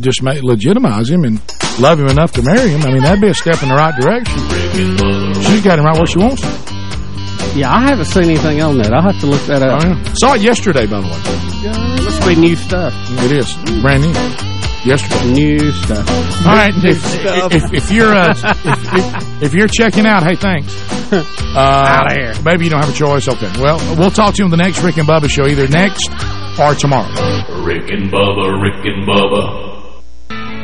just make, legitimize him and love him enough to marry him, I mean, that'd be a step in the right direction. She's got him right where she wants him. Yeah, I haven't seen anything on that. I'll have to look that up. Oh, yeah. Saw it yesterday, by the way. Yeah, must be new stuff. It is. Brand new. Yesterday. New stuff. All right, if, if, if, you're uh, if, if, you're checking out, hey, thanks. Uh, Out of here. Maybe you don't have a choice. Okay. Well, we'll talk to you on the next Rick and Bubba show, either next or tomorrow. Rick and Bubba, Rick and Bubba.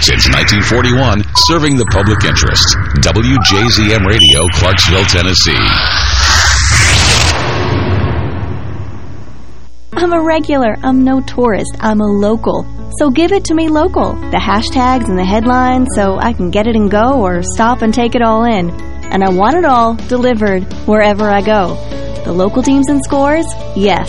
Since 1941, serving the public interest. WJZM Radio, Clarksville, Tennessee. I'm a regular. I'm no tourist. I'm a local. So give it to me local. The hashtags and the headlines so I can get it and go or stop and take it all in. And I want it all delivered wherever I go. The local teams and scores? Yes.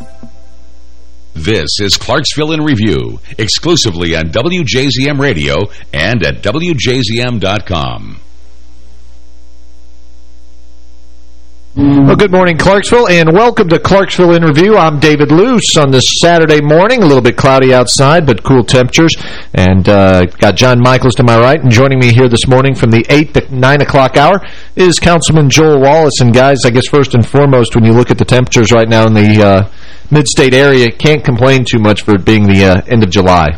This is Clarksville in Review, exclusively on WJZM Radio and at WJZM.com. Well, good morning, Clarksville, and welcome to Clarksville in Review. I'm David Luce on this Saturday morning. A little bit cloudy outside, but cool temperatures. And uh, got John Michaels to my right, and joining me here this morning from the 8 to 9 o'clock hour is Councilman Joel Wallace. And guys, I guess first and foremost, when you look at the temperatures right now in the uh, mid-state area, can't complain too much for it being the uh, end of July.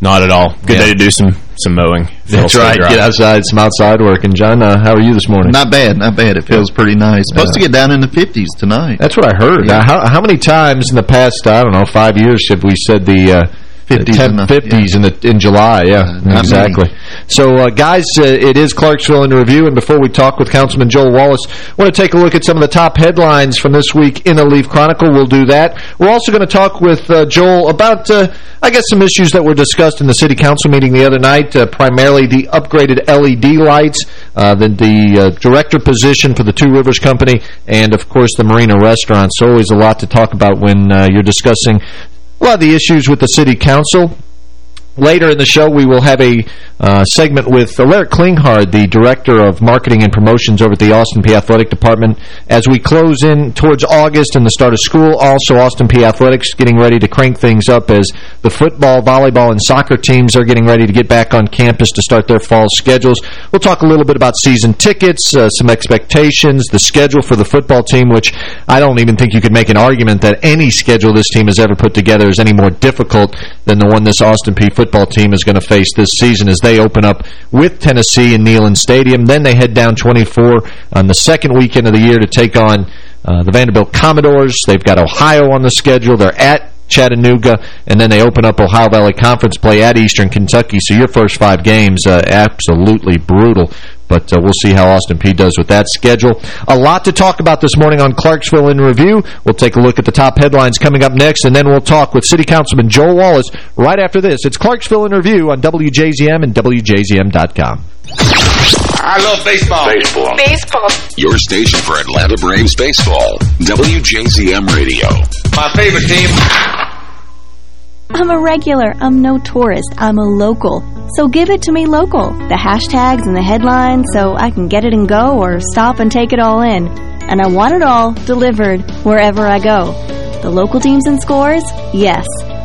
Not at all. Good Yeah. day to do some some mowing. That's right. dry. Get outside, some outside work. And John, uh, how are you this morning? Not bad, not bad. It feels pretty nice. Supposed to get down in the 50s tonight. That's what I heard. Yeah. Now, how, how many times in the past, I don't know, five years have we said the... Uh, 50s the in the- 50s in the in July, yeah, not exactly. So, uh, guys, uh, it is Clarksville in review, and before we talk with Councilman Joel Wallace, I want to take a look at some of the top headlines from this week in the Leaf Chronicle. We'll do that. We're also going to talk with uh, Joel about, uh, I guess, some issues that were discussed in the City Council meeting the other night, uh, primarily the upgraded LED lights, uh, the, the uh, director position for the Two Rivers Company, and, of course, the Marina Restaurant. So always a lot to talk about when uh, you're discussing a lot of the issues with the City Council. Later in the show, we will have a uh, segment with Alaric Klinghard, the Director of Marketing and Promotions over at the Austin Peay Athletic Department. As we close in towards August and the start of school, also Austin Peay Athletics getting ready to crank things up as the football, volleyball, and soccer teams are getting ready to get back on campus to start their fall schedules. We'll talk a little bit about season tickets, uh, some expectations, the schedule for the football team, which I don't even think you could make an argument that any schedule this team has ever put together is any more difficult than the one this Austin Peay football team is going to face this season as they open up with Tennessee in Neyland Stadium. Then they head down 24 on the second weekend of the year to take on uh, the Vanderbilt Commodores. They've got Ohio on the schedule. They're at Chattanooga, and then they open up Ohio Valley Conference play at Eastern Kentucky. So your first five games, uh, absolutely brutal. But uh, we'll see how Austin Peay does with that schedule. A lot to talk about this morning on Clarksville in Review. We'll take a look at the top headlines coming up next, and then we'll talk with City Councilman Joel Wallace right after this. It's Clarksville in Review on WJZM and WJZM.com. I love baseball. Baseball. Baseball. Your station for Atlanta Braves baseball. WJZM Radio. My favorite team. I'm a regular. I'm no tourist. I'm a local. So give it to me local. The hashtags and the headlines so I can get it and go or stop and take it all in. And I want it all delivered wherever I go. The local teams and scores? Yes.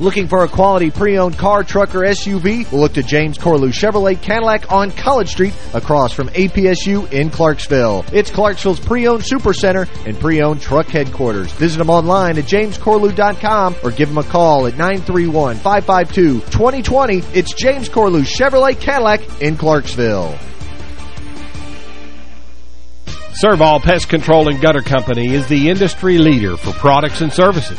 Looking for a quality pre-owned car, truck, or SUV? We'll look to James Corlew Chevrolet Cadillac on College Street across from APSU in Clarksville. It's Clarksville's pre-owned supercenter and pre-owned truck headquarters. Visit them online at jamescorlew.com or give them a call at 931-552-2020. It's James Corlew Chevrolet Cadillac in Clarksville. Servall Pest Control and Gutter Company is the industry leader for products and services.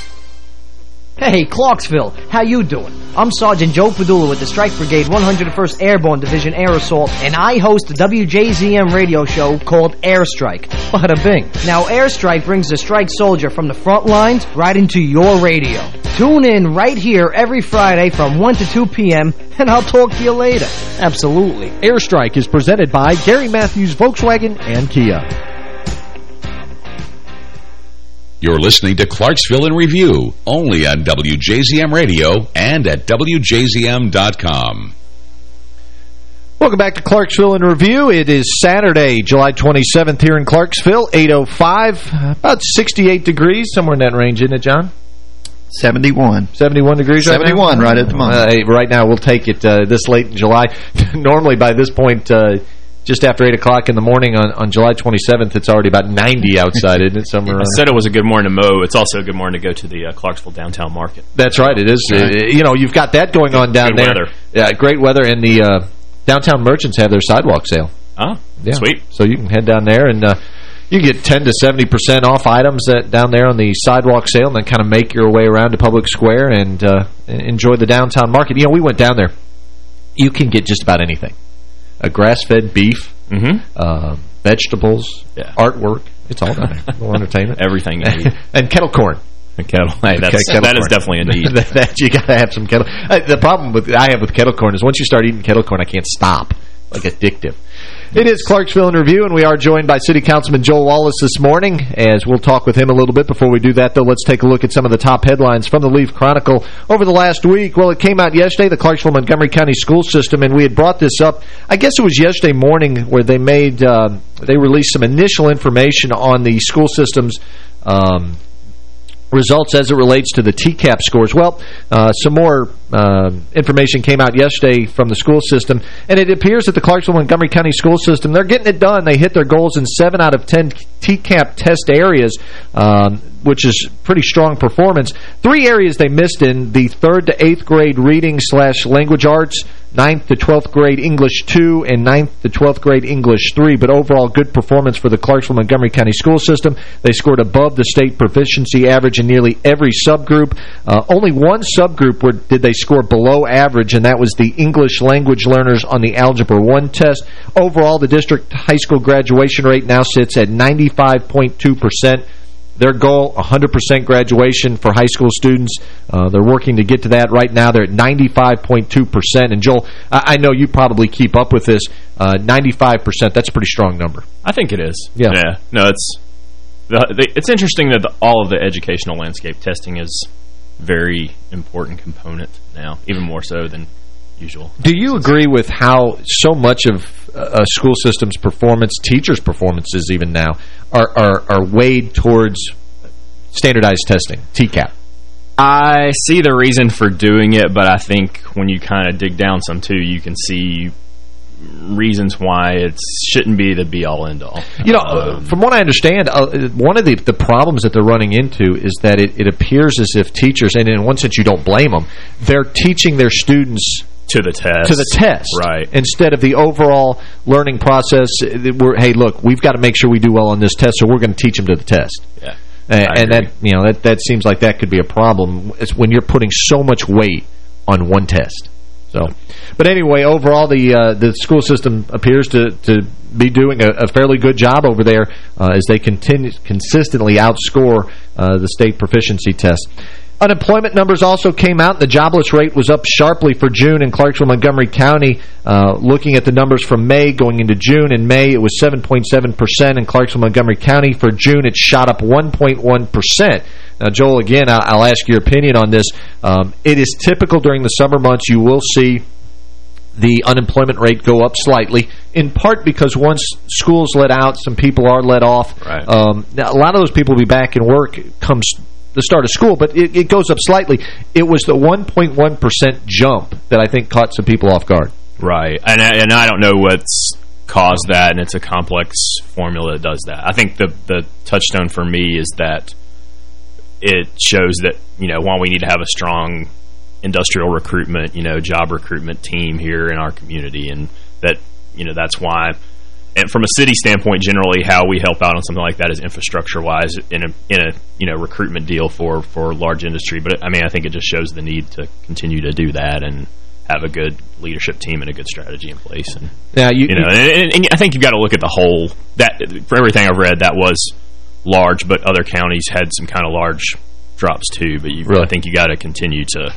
Hey, Clarksville, how you doing? I'm Sergeant Joe Padula with the Strike Brigade 101st Airborne Division Air Assault, and I host the WJZM radio show called Airstrike. Bada bing. Now, Airstrike brings the strike soldier from the front lines right into your radio. Tune in right here every Friday from 1 to 2 p.m., and I'll talk to you later. Absolutely. Airstrike is presented by Gary Matthews Volkswagen and Kia. You're listening to Clarksville in Review, only on WJZM Radio and at WJZM.com. Welcome back to Clarksville in Review. It is Saturday, July 27th here in Clarksville, 8.05, about 68 degrees, somewhere in that range, isn't it, John? 71. 71 degrees 71 right, right at the moment. Uh, right now, we'll take it uh, this late in July. Normally, by this point, uh, just after 8 o'clock in the morning on, on July 27th, it's already about 90 outside, isn't it? Somewhere I said it was a good morning to mow. It's also a good morning to go to the uh, Clarksville downtown market. That's right. It is. Right. Uh, you know, you've got that going on down Good there. weather. Yeah, great weather. And the uh, downtown merchants have their sidewalk sale. Ah, Yeah. sweet. So you can head down there and uh, you get 10 to 70% off items that down there on the sidewalk sale and then kind of make your way around to Public Square and uh, enjoy the downtown market. You know, we went down there. You can get just about anything. A grass-fed beef, Mm-hmm. uh, vegetables, artwork. It's all down there. Little entertainment. Everything you need. and kettle corn. And kettle. Hey, that's, Kettle that is corn. definitely a need. that, that you got to have some kettle. Uh, the problem with I have with kettle corn is once you start eating kettle corn, I can't stop. Like addictive. It is Clarksville in Review, and we are joined by City Councilman Joel Wallace this morning, as we'll talk with him a little bit. Before we do that, though, let's take a look at some of the top headlines from the Leaf Chronicle over the last week. Well, it came out yesterday, the Clarksville-Montgomery County school system, and we had brought this up, I guess it was yesterday morning, where they made, uh, they released some initial information on the school system's um, results as it relates to the TCAP scores. Well, uh, some more uh, information came out yesterday from the school system, and it appears that the Clarksville-Montgomery County school system, they're getting it done. They hit their goals in 7 out of 10 TCAP test areas, um, which is pretty strong performance. Three areas they missed in, the 3rd to 8th grade reading slash language arts, 9th to 12th grade English 2, and 9th to 12th grade English 3. But overall, good performance for the Clarksville-Montgomery County school system. They scored above the state proficiency average in nearly every subgroup. Uh, only one subgroup where did they score below average, and that was the English language learners on the Algebra 1 test. Overall, the district high school graduation rate now sits at 95.2%. Their goal, 100% graduation for high school students. Uh, they're working to get to that. Right now, they're at 95.2%. And, Joel, I, I know you probably keep up with this. Uh, 95%, that's a pretty strong number. I think it is. Yeah. Yeah. No, it's the, the, it's interesting that the, all of the educational landscape testing is very important component now, even more so than usual. Do you agree with how so much of a school system's performance, teachers' performances even now, are, are, are weighed towards standardized testing, TCAP? I see the reason for doing it, but I think when you kind of dig down some too, you can see reasons why it shouldn't be the be-all, end-all. You know, um, from what I understand, uh, one of the, the problems that they're running into is that it, it appears as if teachers, and in one sense you don't blame them, they're teaching their students to the test. To the test. Right. Instead of the overall learning process, we're, hey, look, we've got to make sure we do well on this test, so we're going to teach them to the test. Yeah. And, and that, you know, that, that seems like that could be a problem. It's when you're putting so much weight on one test. So, but anyway, overall, the uh, the school system appears to to be doing a, a fairly good job over there uh, as they continue consistently outscore uh, the state proficiency test. Unemployment numbers also came out. The jobless rate was up sharply for June in Clarksville, Montgomery County. Uh, looking at the numbers from May going into June, in May it was 7.7% in Clarksville, Montgomery County. For June, it shot up 1.1%. Now, Joel, again, I'll, ask your opinion on this. Um, it is typical during the summer months you will see the unemployment rate go up slightly, in part because once schools let out, some people are let off. Right. Um, a lot of those people will be back in work comes the start of school, but it, it goes up slightly. It was the 1.1% jump that I think caught some people off guard. Right, and and I don't know what's caused that, and it's a complex formula that does that. I think the the touchstone for me is that it shows that you know while we need to have a strong industrial recruitment, you know, job recruitment team here in our community, and that you know that's why and from a city standpoint, generally how we help out on something like that is infrastructure-wise in a in a you know recruitment deal for for large industry. But I mean, I think it just shows the need to continue to do that and have a good leadership team and a good strategy in place. And yeah, you, you know, and, and I think you've got to look at the whole. That for everything I've read, that was large, but other counties had some kind of large drops too. But you, really? Think you got to continue to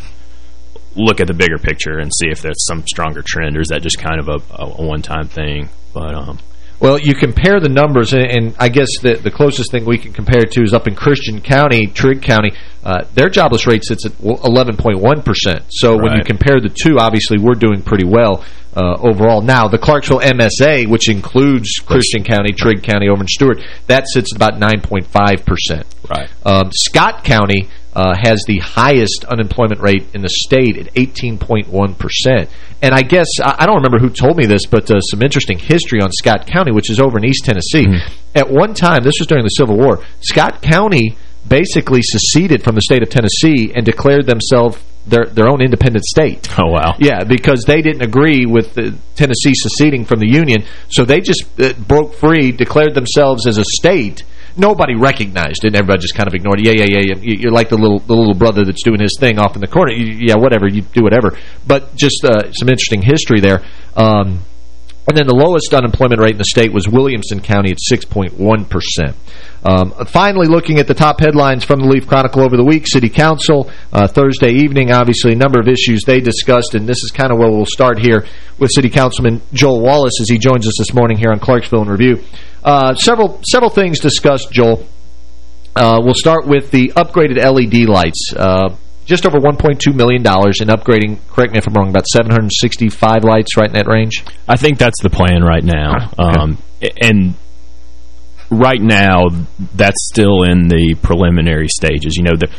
look at the bigger picture and see if there's some stronger trend, or is that just kind of a, a one-time thing? But um, well, you compare the numbers, and, and I guess the, the closest thing we can compare it to is up in Christian County, Trigg County. Uh, their jobless rate sits at 11.1%. So right. when you compare the two, obviously we're doing pretty well uh, overall. Now, the Clarksville MSA, which includes Christian County, Trigg County, over in Stewart, that sits at about 9.5%. Right. Um, Scott County uh, has the highest unemployment rate in the state at 18.1%. And I guess, I, I, don't remember who told me this, but uh, some interesting history on Scott County, which is over in East Tennessee. Mm -hmm. At one time, this was during the Civil War, Scott County basically seceded from the state of Tennessee and declared themselves their their own independent state. Oh, wow. Yeah, because they didn't agree with Tennessee seceding from the Union, so they just uh, broke free, declared themselves as a state, nobody recognized it. And everybody just kind of ignored it. Yeah, yeah, yeah. You're like the little the little brother that's doing his thing off in the corner. Yeah, whatever. You do whatever. But just uh, some interesting history there. Um, and then the lowest unemployment rate in the state was Williamson County at 6.1%. Um, finally, looking at the top headlines from the Leaf Chronicle over the week, City Council, uh, Thursday evening, obviously a number of issues they discussed, and this is kind of where we'll start here with City Councilman Joel Wallace as he joins us this morning here on Clarksville in Review. Uh, several several things discussed, Joel. Uh, we'll start with the upgraded LED lights. Uh, just over $1.2 million in upgrading, correct me if I'm wrong, about 765 lights right in that range? I think that's the plan right now. Okay. Um, and right now, that's still in the preliminary stages. You know, the,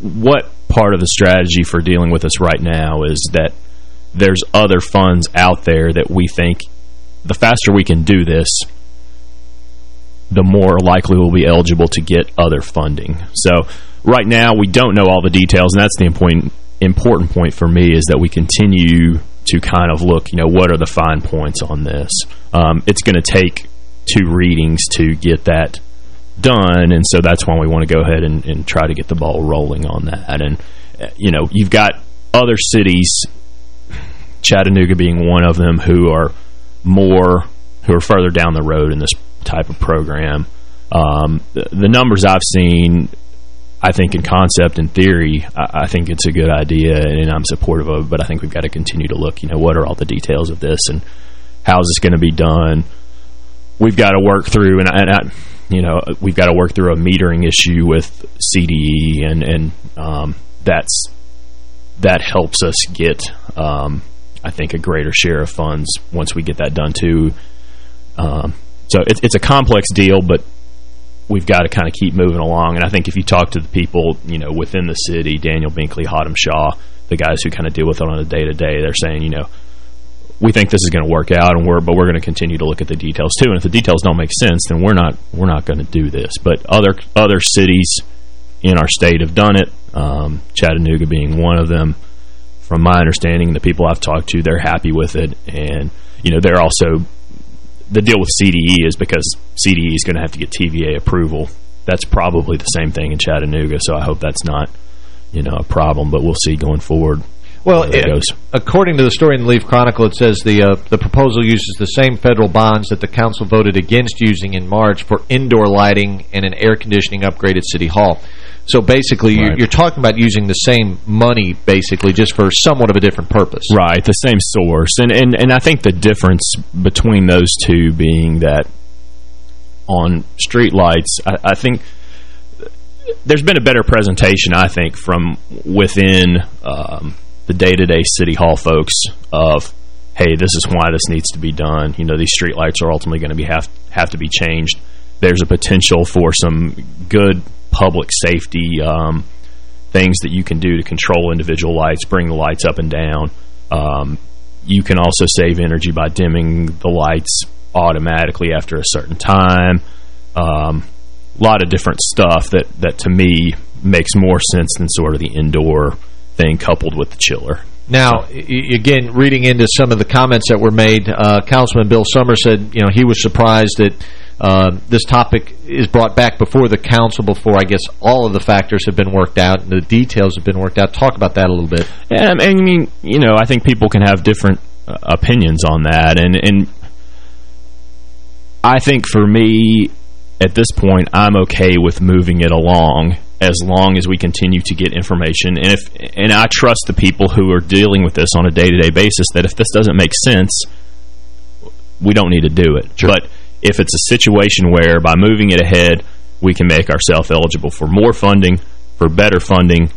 what part of the strategy for dealing with this right now is that there's other funds out there that we think the faster we can do this, the more likely we'll be eligible to get other funding. So right now we don't know all the details, and that's the important important point for me is that we continue to kind of look, you know, what are the fine points on this? Um, it's going to take two readings to get that done, and so that's why we want to go ahead and, and try to get the ball rolling on that. And, uh, you know, you've got other cities, Chattanooga being one of them, who are more, who are further down the road in this type of program. Um, the, the, numbers I've seen, I think in concept and theory, I, I, think it's a good idea and I'm supportive of it, but I think we've got to continue to look, you know, what are all the details of this and how is this going to be done? We've got to work through, and, I, and I, you know, we've got to work through a metering issue with CDE, and and um, that's that helps us get, um, I think, a greater share of funds once we get that done too. Um, so it, it's a complex deal, but we've got to kind of keep moving along. And I think if you talk to the people, you know, within the city, Daniel Binkley, Hotham Shaw, the guys who kind of deal with it on a day-to-day, -day, they're saying, you know, we think this is going to work out, and we're but we're going to continue to look at the details too. And if the details don't make sense, then we're not we're not going to do this. But other other cities in our state have done it. Um, Chattanooga being one of them. From my understanding, the people I've talked to, they're happy with it, and you know they're also the deal with CDE is because CDE is going to have to get TVA approval. That's probably the same thing in Chattanooga, so I hope that's not you know a problem. But we'll see going forward. Well, it, according to the story in the Leaf Chronicle, it says the uh, the proposal uses the same federal bonds that the council voted against using in March for indoor lighting and an air conditioning upgrade at City Hall. So basically, right. you're, talking about using the same money, basically, just for somewhat of a different purpose. Right, the same source. And, and, and I think the difference between those two being that on street lights, I, I think there's been a better presentation, I think, from within um, the day-to-day -day city hall folks of, hey, this is why this needs to be done. You know, these street lights are ultimately going to be have, have to be changed. There's a potential for some good public safety um, things that you can do to control individual lights, bring the lights up and down. Um, you can also save energy by dimming the lights automatically after a certain time. A um, lot of different stuff that, that to me makes more sense than sort of the indoor thing coupled with the chiller. Now, again, reading into some of the comments that were made, uh, Councilman Bill Summers said, you know, he was surprised that uh, this topic is brought back before the council, before I guess all of the factors have been worked out and the details have been worked out. Talk about that a little bit. Yeah, I mean, you know, I think people can have different uh, opinions on that, and and I think for me, at this point, I'm okay with moving it along as long as we continue to get information. And if and I trust the people who are dealing with this on a day-to-day -day basis that if this doesn't make sense, we don't need to do it. Sure. But if it's a situation where by moving it ahead, we can make ourselves eligible for more funding, for better funding,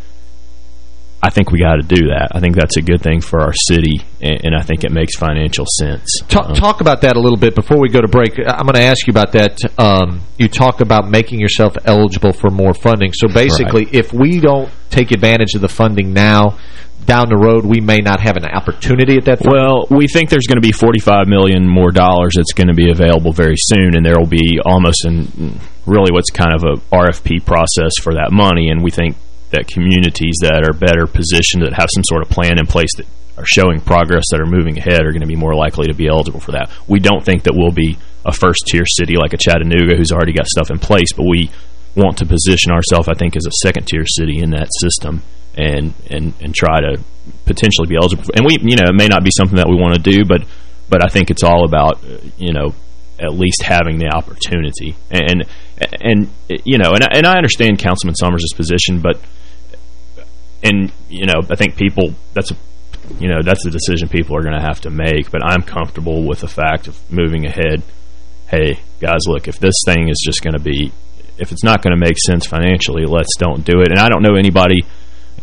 I think we got to do that. I think that's a good thing for our city, and, and I think it makes financial sense. Talk, um, talk, about that a little bit before we go to break. I'm going to ask you about that. Um, you talk about making yourself eligible for more funding. So basically, right. if we don't take advantage of the funding now, down the road we may not have an opportunity at that Well, we think there's going to be 45 million more dollars that's going to be available very soon, and there will be almost in really what's kind of a RFP process for that money, and we think that communities that are better positioned, that have some sort of plan in place that are showing progress, that are moving ahead, are going to be more likely to be eligible for that. We don't think that we'll be a first-tier city like a Chattanooga who's already got stuff in place, but we want to position ourselves, I think, as a second-tier city in that system and, and, and try to potentially be eligible. And we, you know, it may not be something that we want to do, but but I think it's all about, uh, you know, at least having the opportunity. And, and you know, and, and I understand Councilman Summers' position, but and you know, I think people that's a you know that's a decision people are going to have to make. But I'm comfortable with the fact of moving ahead. Hey, guys, look, if this thing is just going to be, if it's not going to make sense financially, let's don't do it. And I don't know anybody.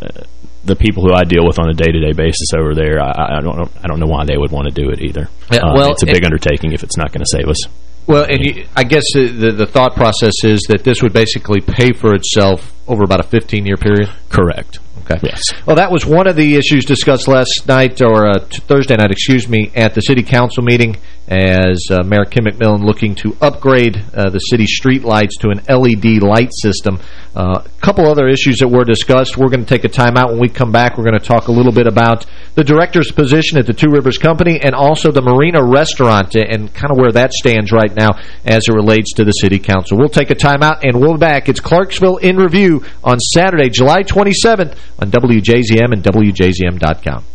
Uh, the people who I deal with on a day-to-day -day basis over there, I, I, don't know, I don't know why they would want to do it either. Yeah, uh, well, it's a big undertaking if it's not going to save us. Well, and you, I guess the, the thought process is that this would basically pay for itself over about a 15-year period? Correct. Okay. Yes. Well, that was one of the issues discussed last night, or uh, Thursday night, excuse me, at the City Council meeting as uh, Mayor Kim McMillan looking to upgrade uh, the city street lights to an LED light system. A uh, couple other issues that were discussed. We're going to take a time out. When we come back, we're going to talk a little bit about the director's position at the Two Rivers Company and also the Marina Restaurant and kind of where that stands right now as it relates to the City Council. We'll take a time out and we'll be back. It's Clarksville in Review on Saturday, July 27th on WJZM and WJZM.com.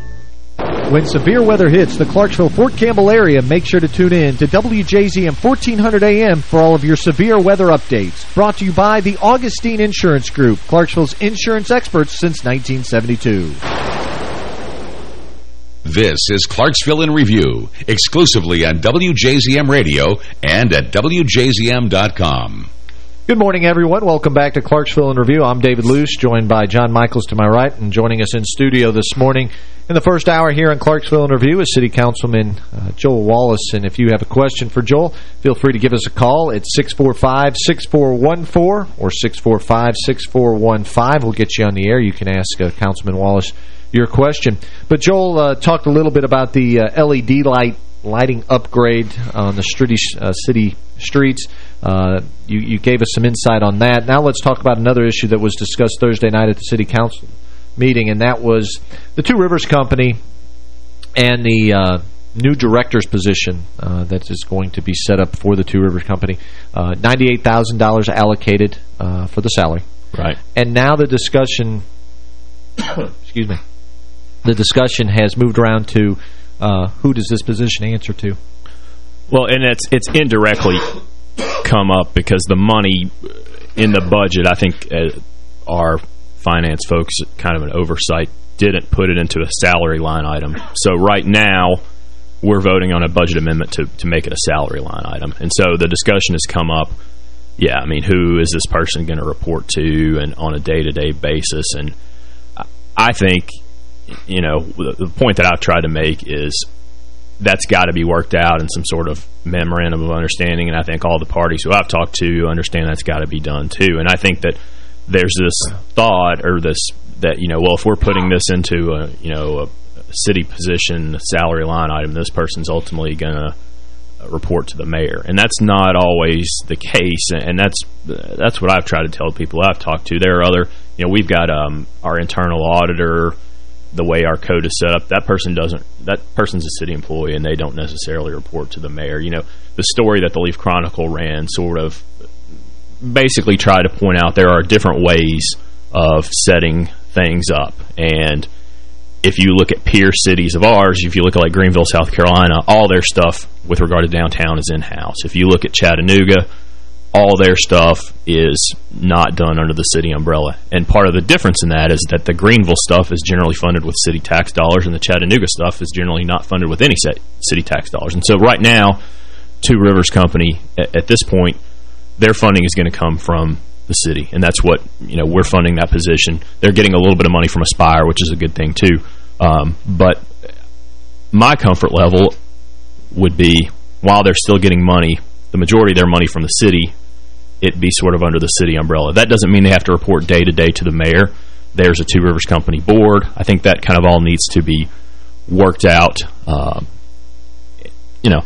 When severe weather hits the Clarksville-Fort Campbell area, make sure to tune in to WJZM 1400 AM for all of your severe weather updates. Brought to you by the Augustine Insurance Group, Clarksville's insurance experts since 1972. This is Clarksville in Review, exclusively on WJZM Radio and at WJZM.com. Good morning, everyone. Welcome back to Clarksville in Review. I'm David Luce, joined by John Michaels to my right, and joining us in studio this morning in the first hour here in Clarksville in Review is City Councilman uh, Joel Wallace. And if you have a question for Joel, feel free to give us a call at 645-6414 or 645-6415. We'll get you on the air. You can ask uh, Councilman Wallace your question. But Joel uh, talked a little bit about the uh, LED light lighting upgrade on the uh, city streets. Uh, you, you gave us some insight on that. Now let's talk about another issue that was discussed Thursday night at the City Council meeting, and that was the Two Rivers Company and the uh, new director's position uh, that is going to be set up for the Two Rivers Company. Uh, $98,000 allocated uh, for the salary. Right. And now the discussion, excuse me, the discussion has moved around to uh, who does this position answer to? Well, and it's it's indirectly come up because the money in the budget, I think uh, our finance folks, kind of an oversight, didn't put it into a salary line item. So right now, we're voting on a budget amendment to, to make it a salary line item. And so the discussion has come up, yeah, I mean, who is this person going to report to and on a day-to-day -day basis? And I think, you know, the point that I've tried to make is that's got to be worked out in some sort of memorandum of understanding, and I think all the parties who I've talked to understand that's got to be done too. And I think that there's this thought or this that you know, well, if we're putting this into a you know a city position salary line item, this person's ultimately going to report to the mayor, and that's not always the case. And that's that's what I've tried to tell people I've talked to. There are other, you know, we've got um, our internal auditor the way our code is set up, that person doesn't, that person's a city employee and they don't necessarily report to the mayor. You know, the story that the Leaf Chronicle ran sort of basically tried to point out there are different ways of setting things up. And if you look at peer cities of ours, if you look at like Greenville, South Carolina, all their stuff with regard to downtown is in-house. If you look at Chattanooga, all their stuff is not done under the city umbrella. And part of the difference in that is that the Greenville stuff is generally funded with city tax dollars and the Chattanooga stuff is generally not funded with any city tax dollars. And so right now, Two Rivers Company, at, this point, their funding is going to come from the city. And that's what, you know, we're funding that position. They're getting a little bit of money from Aspire, which is a good thing too. Um, but my comfort level would be, while they're still getting money, the majority of their money from the city it be sort of under the city umbrella. That doesn't mean they have to report day to day to the mayor. There's a Two Rivers Company board. I think that kind of all needs to be worked out. Uh, you know,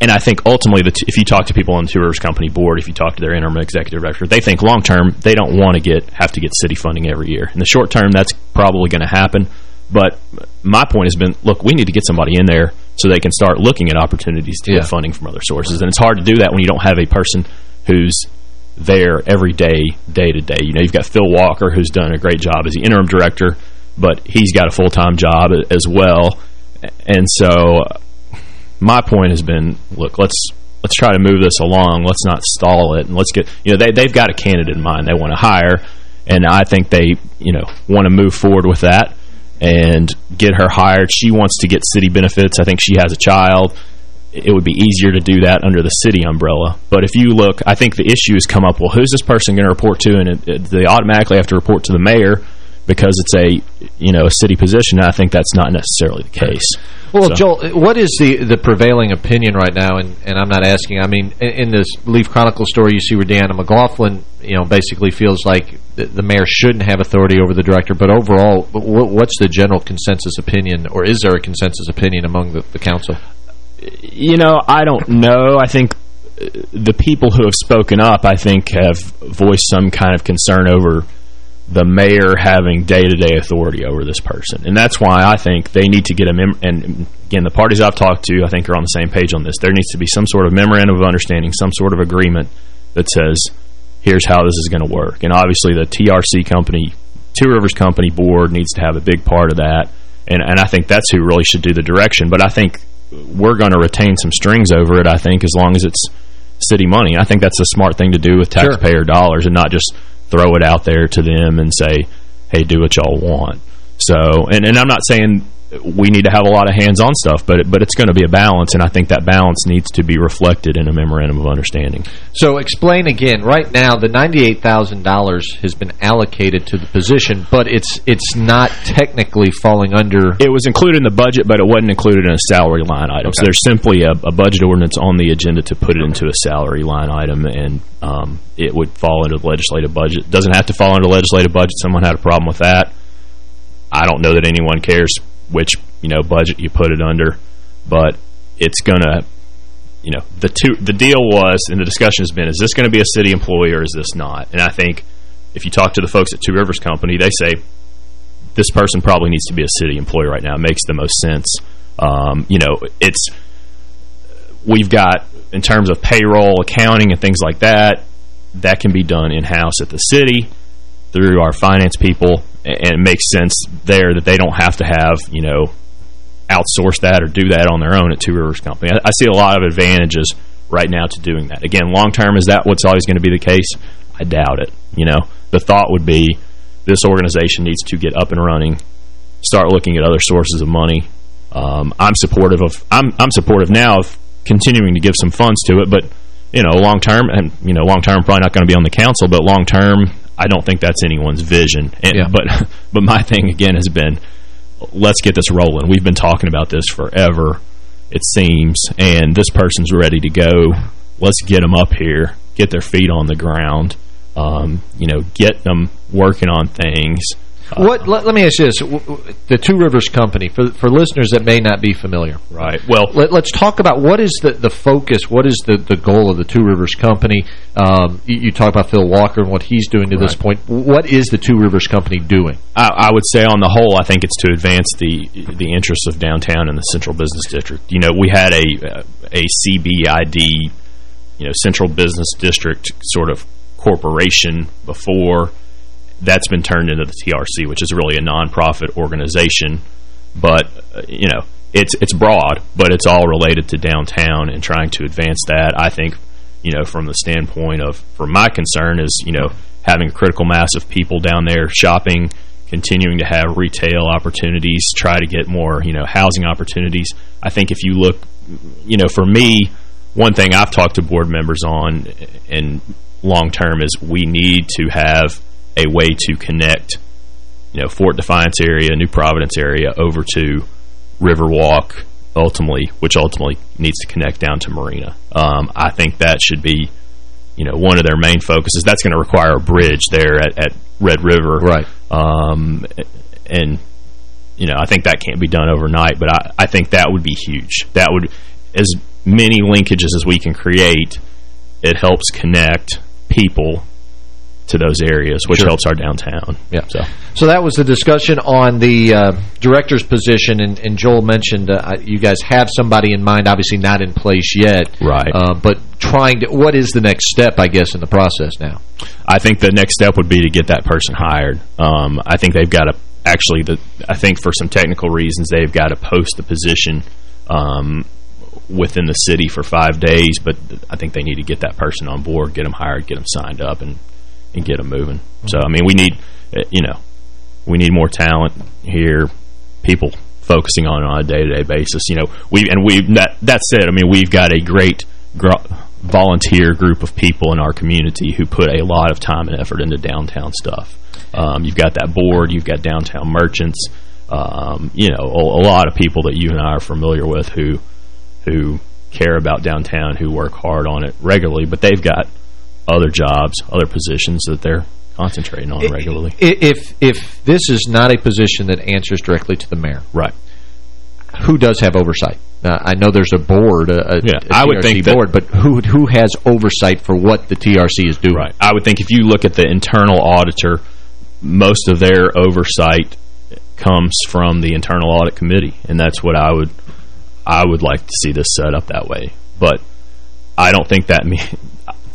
and I think ultimately, if you talk to people on the Two Rivers Company board, if you talk to their interim executive director, they think long term they don't want to get have to get city funding every year. In the short term, that's probably going to happen. But my point has been, look, we need to get somebody in there so they can start looking at opportunities to yeah. get funding from other sources. And it's hard to do that when you don't have a person who's there every day, day to day. You know, you've got Phil Walker, who's done a great job as the interim director, but he's got a full-time job as well. And so my point has been, look, let's let's try to move this along. Let's not stall it. And let's get, you know, they, they've got a candidate in mind they want to hire. And I think they, you know, want to move forward with that. and get her hired. She wants to get city benefits. I think she has a child. It would be easier to do that under the city umbrella. But if you look, I think the issue has come up, well, who's this person going to report to? And it, it, they automatically have to report to the mayor because it's a you know a city position. And I think that's not necessarily the case. Well, so. Joel, what is the the prevailing opinion right now? And and I'm not asking. I mean, in, in this Leaf Chronicle story, you see where Deanna McLaughlin, you know, basically feels like the, the mayor shouldn't have authority over the director. But overall, what's the general consensus opinion, or is there a consensus opinion among the, the council? You know, I don't know. I think uh, the people who have spoken up, I think, have voiced some kind of concern over the mayor having day-to-day -day authority over this person. And that's why I think they need to get a and again, the parties I've talked to, I think are on the same page on this. There needs to be some sort of memorandum of understanding, some sort of agreement that says, here's how this is going to work. And obviously the TRC company, Two Rivers Company board needs to have a big part of that. And, and I think that's who really should do the direction. But I think we're going to retain some strings over it, I think, as long as it's city money. I think that's a smart thing to do with taxpayer sure. dollars and not just throw it out there to them and say, hey, do what y'all want. So, and, and I'm not saying we need to have a lot of hands-on stuff, but but it's going to be a balance, and I think that balance needs to be reflected in a memorandum of understanding. So explain again. Right now, the $98,000 has been allocated to the position, but it's it's not technically falling under... It was included in the budget, but it wasn't included in a salary line item. Okay. So there's simply a, a, budget ordinance on the agenda to put it into a salary line item, and um, it would fall into the legislative budget. It doesn't have to fall into legislative budget. Someone had a problem with that. I don't know that anyone cares which you know budget you put it under, but it's gonna you know the two the deal was and the discussion has been is this going to be a city employee or is this not? And I think if you talk to the folks at Two Rivers Company, they say this person probably needs to be a city employee right now. It makes the most sense. Um, you know, it's we've got in terms of payroll, accounting, and things like that. That can be done in house at the city through our finance people and it makes sense there that they don't have to have, you know, outsource that or do that on their own at Two Rivers Company. I, I see a lot of advantages right now to doing that. Again, long term, is that what's always going to be the case? I doubt it. You know, the thought would be this organization needs to get up and running, start looking at other sources of money. Um, I'm supportive of I'm I'm supportive now of continuing to give some funds to it, but you know, long term and you know, long term probably not going to be on the council, but long term I don't think that's anyone's vision. And, yeah. But but my thing, again, has been, let's get this rolling. We've been talking about this forever, it seems, and this person's ready to go. Let's get them up here, get their feet on the ground, um, you know, get them working on things, what? Let, let, me ask you this: the Two Rivers Company, for for listeners that may not be familiar, right? Well, let, us talk about what is the the focus, what is the the goal of the Two Rivers Company? Um, you, you, talk about Phil Walker and what he's doing to right. this point. What is the Two Rivers Company doing? I, I, would say, on the whole, I think it's to advance the the interests of downtown and the Central Business District. You know, we had a a CBID, you know, Central Business District sort of corporation before that's been turned into the TRC, which is really a nonprofit organization. But, uh, you know, it's it's broad, but it's all related to downtown and trying to advance that. I think, you know, from the standpoint of, from my concern is, you know, having a critical mass of people down there shopping, continuing to have retail opportunities, try to get more, you know, housing opportunities. I think if you look, you know, for me, one thing I've talked to board members on and long term is we need to have a way to connect, you know, Fort Defiance area, New Providence area over to Riverwalk, ultimately, which ultimately needs to connect down to Marina. Um, I think that should be, you know, one of their main focuses. That's going to require a bridge there at, at Red River. Right. Um, and, you know, I think that can't be done overnight, but I, I think that would be huge. That would, as many linkages as we can create, it helps connect people to those areas, which sure. helps our downtown. Yeah. So, so that was the discussion on the uh, director's position, and, and Joel mentioned uh, you guys have somebody in mind, obviously not in place yet. Right. Uh, but trying to, what is the next step, I guess, in the process now? I think the next step would be to get that person hired. Um, I think they've got to, actually, the, I think for some technical reasons, they've got to post the position um, within the city for five days, but I think they need to get that person on board, get them hired, get them signed up, and and get them moving. So, I mean, we need, uh, you know, we need more talent here. people focusing on it on a day-to-day -day basis. You know, we and we that that said, I mean, we've got a great volunteer group of people in our community who put a lot of time and effort into downtown stuff. Um, you've got that board, you've got downtown merchants, um, you know, a, a, lot of people that you and I are familiar with who who care about downtown, who work hard on it regularly, but they've got other jobs, other positions that they're concentrating on regularly. If if this is not a position that answers directly to the mayor, right? Who does have oversight? Uh, I know there's a board, a, yeah, a I would think board, but who who has oversight for what the TRC is doing? Right. I would think if you look at the internal auditor, most of their oversight comes from the internal audit committee, and that's what I would I would like to see this set up that way. But I don't think that mean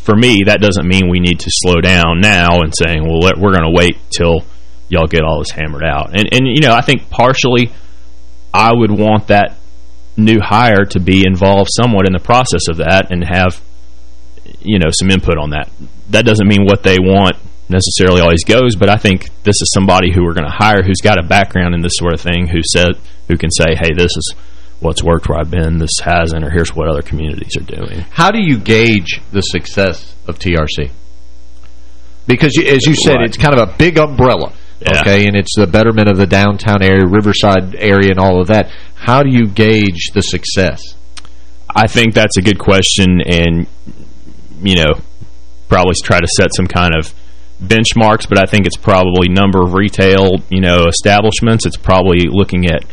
for me that doesn't mean we need to slow down now and saying, well, let, we're going to wait till y'all get all this hammered out. And and you know, I think partially I would want that new hire to be involved somewhat in the process of that and have you know some input on that. That doesn't mean what they want necessarily always goes, but I think this is somebody who we're going to hire who's got a background in this sort of thing, who said who can say, "Hey, this is what's worked where I've been, this hasn't, or here's what other communities are doing." How do you gauge the success of TRC? Because, as you said, right. it's kind of a big umbrella. Yeah. Okay, and it's the betterment of the downtown area, Riverside area, and all of that. How do you gauge the success? I think that's a good question, and, you know, probably try to set some kind of benchmarks, but I think it's probably number of retail, you know, establishments. It's probably looking at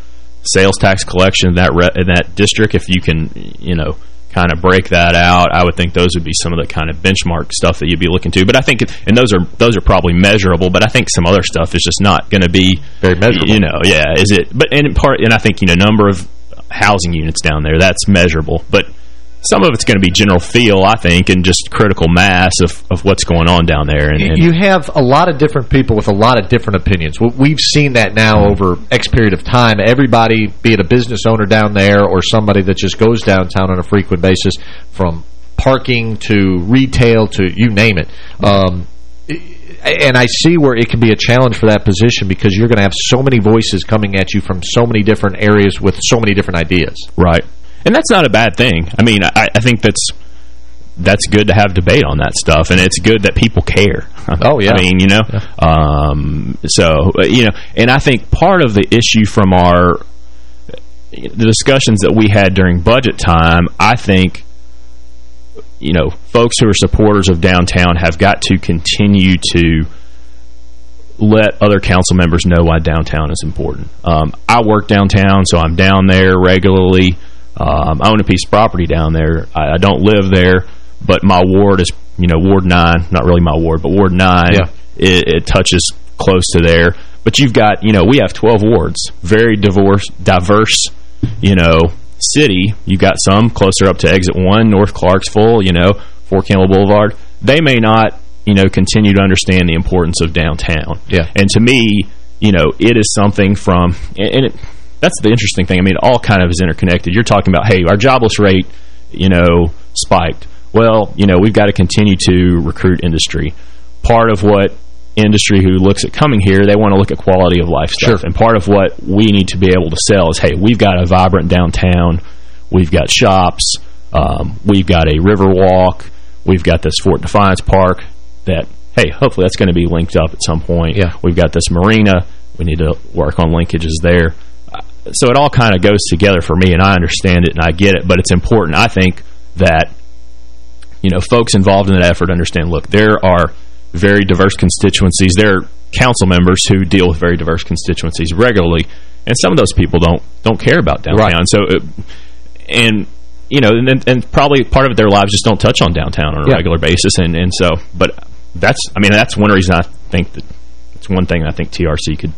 sales tax collection in that in that district. If you can, you know, kind of break that out, I would think those would be some of the kind of benchmark stuff that you'd be looking to. But I think, and those are those are probably measurable. But I think some other stuff is just not going to be very measurable. You know, yeah, is it? But and in part, and I think you know, number of housing units down there that's measurable, but some of it's going to be general feel, I think, and just critical mass of, of what's going on down there. And, and you have a lot of different people with a lot of different opinions. We've seen that now mm-hmm. over X period of time. Everybody, be it a business owner down there or somebody that just goes downtown on a frequent basis, from parking to retail to you name it. Um, and I see where it can be a challenge for that position because you're going to have so many voices coming at you from so many different areas with so many different ideas. Right. And that's not a bad thing. I mean, I, I think that's that's good to have debate on that stuff, and it's good that people care. Oh, yeah. I mean, you know, yeah. um, so, uh, you know, and I think part of the issue from our, the discussions that we had during budget time, I think, you know, folks who are supporters of downtown have got to continue to let other council members know why downtown is important. Um, I work downtown, so I'm down there regularly. Um, I own a piece of property down there. I, I, don't live there, but my ward is, you know, Ward 9, not really my ward, but Ward 9, yeah. it, it touches close to there. But you've got, you know, we have 12 wards, very diverse, diverse, you know, city. You've got some closer up to Exit 1, North Clarksville, you know, Fort Campbell Boulevard. They may not, you know, continue to understand the importance of downtown. Yeah. And to me, you know, it is something from, and it, that's the interesting thing. I mean, it all kind of is interconnected. You're talking about, hey, our jobless rate, you know, spiked. Well, you know, we've got to continue to recruit industry. Part of what industry who looks at coming here, they want to look at quality of life stuff. Sure. And part of what we need to be able to sell is, hey, we've got a vibrant downtown. We've got shops. Um, we've got a river walk. We've got this Fort Defiance Park that, hey, hopefully that's going to be linked up at some point. Yeah. We've got this marina. We need to work on linkages there so it all kind of goes together for me, and I understand it and I get it. But it's important, I think, that you know folks involved in that effort understand. Look, there are very diverse constituencies. There are council members who deal with very diverse constituencies regularly, and some of those people don't don't care about downtown. Right. So, uh, and you know, and, and probably part of their lives just don't touch on downtown on a yeah. regular basis, and and so, but that's I mean that's one reason I think that it's one thing I think TRC could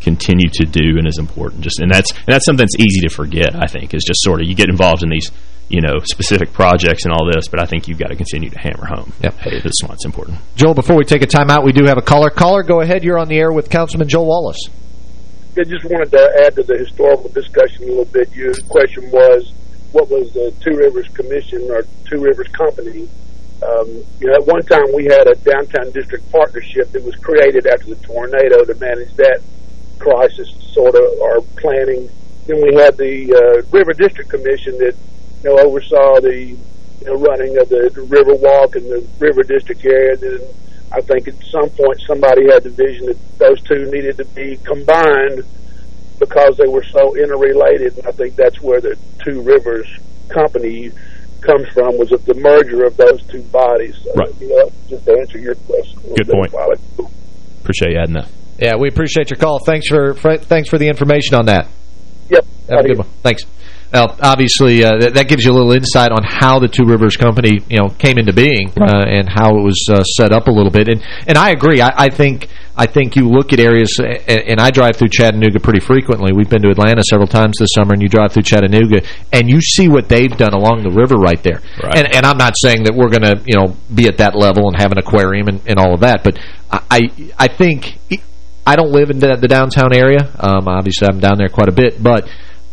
continue to do and is important. Just and that's and that's something that's easy to forget. I think is just sort of you get involved in these you know specific projects and all this, but I think you've got to continue to hammer home. Yep. Hey, this one's important. Joel, before we take a time out, we do have a caller. Caller, go ahead. You're on the air with Councilman Joel Wallace. I just wanted to add to the historical discussion a little bit. Your question was, what was the Two Rivers Commission or Two Rivers Company? Um, you know, at one time we had a downtown district partnership that was created after the tornado to manage that crisis sort of are planning. Then we had the uh, River District Commission that you know oversaw the you know, running of the, the River Walk in the River District area. Then I think at some point somebody had the vision that those two needed to be combined because they were so interrelated. And I think that's where the Two Rivers Company comes from was of the merger of those two bodies. So, right. You know, just to answer your question. Good point. Appreciate you adding that. Yeah, we appreciate your call. Thanks for, for thanks for the information on that. Yep. Have a good one. Thanks. Now, obviously, uh, that, that, gives you a little insight on how the Two Rivers Company, you know, came into being right. uh, and how it was uh, set up a little bit. And and I agree. I, I think I think you look at areas, and, and, I drive through Chattanooga pretty frequently. We've been to Atlanta several times this summer, and you drive through Chattanooga, and you see what they've done along the river right there. Right. And, and I'm not saying that we're going to, you know, be at that level and have an aquarium and, and all of that, but I I think I don't live in the, the downtown area. Um, obviously, I'm down there quite a bit, but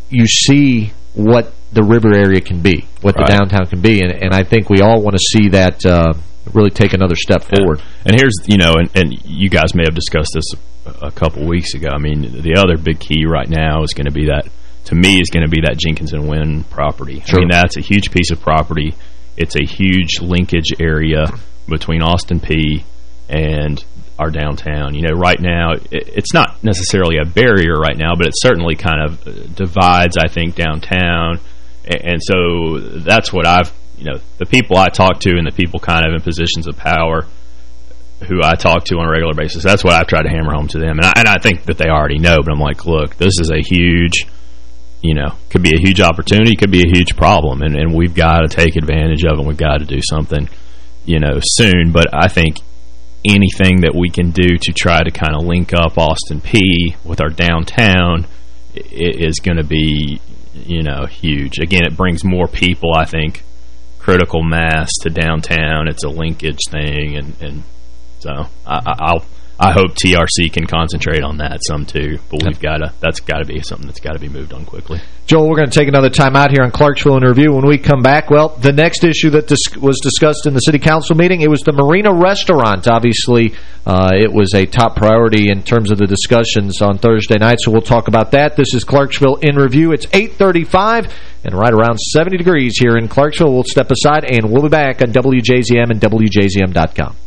you see what the river area can be, what right. the downtown can be. And, and I think we all want to see that uh, really take another step forward. And, and here's, you know, and, and you guys may have discussed this a, a couple weeks ago. I mean, the other big key right now is going to be that, to me, is going to be that Jenkins and Wynn property. Sure. I mean, that's a huge piece of property. It's a huge linkage area between Austin Peay and our downtown. You know, right now, it's not necessarily a barrier right now, but it certainly kind of uh, divides, I think, downtown. And so that's what I've, you know, the people I talk to and the people kind of in positions of power who I talk to on a regular basis, that's what I've tried to hammer home to them. And I, and I think that they already know, but I'm like, look, this is a huge, you know, could be a huge opportunity, could be a huge problem, and, and we've got to take advantage of it. We've got to do something, you know, soon. But I think anything that we can do to try to kind of link up Austin Peay with our downtown is going to be, you know, huge. Again, it brings more people, I think, critical mass to downtown. It's a linkage thing, and, and so I, I'll I hope TRC can concentrate on that some too, but we've got to that's got to be something that's got to be moved on quickly. Joel, we're going to take another time out here on Clarksville in Review. When we come back, well, the next issue that dis was discussed in the City Council meeting, it was the Marina Restaurant. Obviously, uh, it was a top priority in terms of the discussions on Thursday night, so we'll talk about that. This is Clarksville in Review. It's 835 and right around 70 degrees here in Clarksville. We'll step aside, and we'll be back on WJZM and WJZM.com.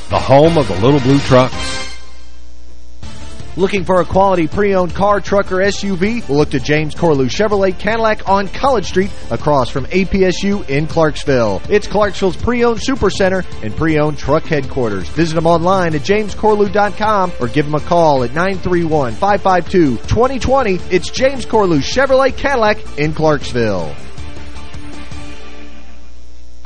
the home of the little blue trucks. Looking for a quality pre-owned car, truck, or SUV? We'll look to James Corlew Chevrolet Cadillac on College Street across from APSU in Clarksville. It's Clarksville's pre-owned supercenter and pre-owned truck headquarters. Visit them online at jamescorlew.com or give them a call at 931-552-2020. It's James Corlew Chevrolet Cadillac in Clarksville.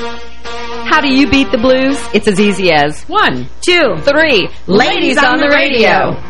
How do you beat the blues? It's as easy as one, two, three. Ladies, Ladies on, on, the radio. radio.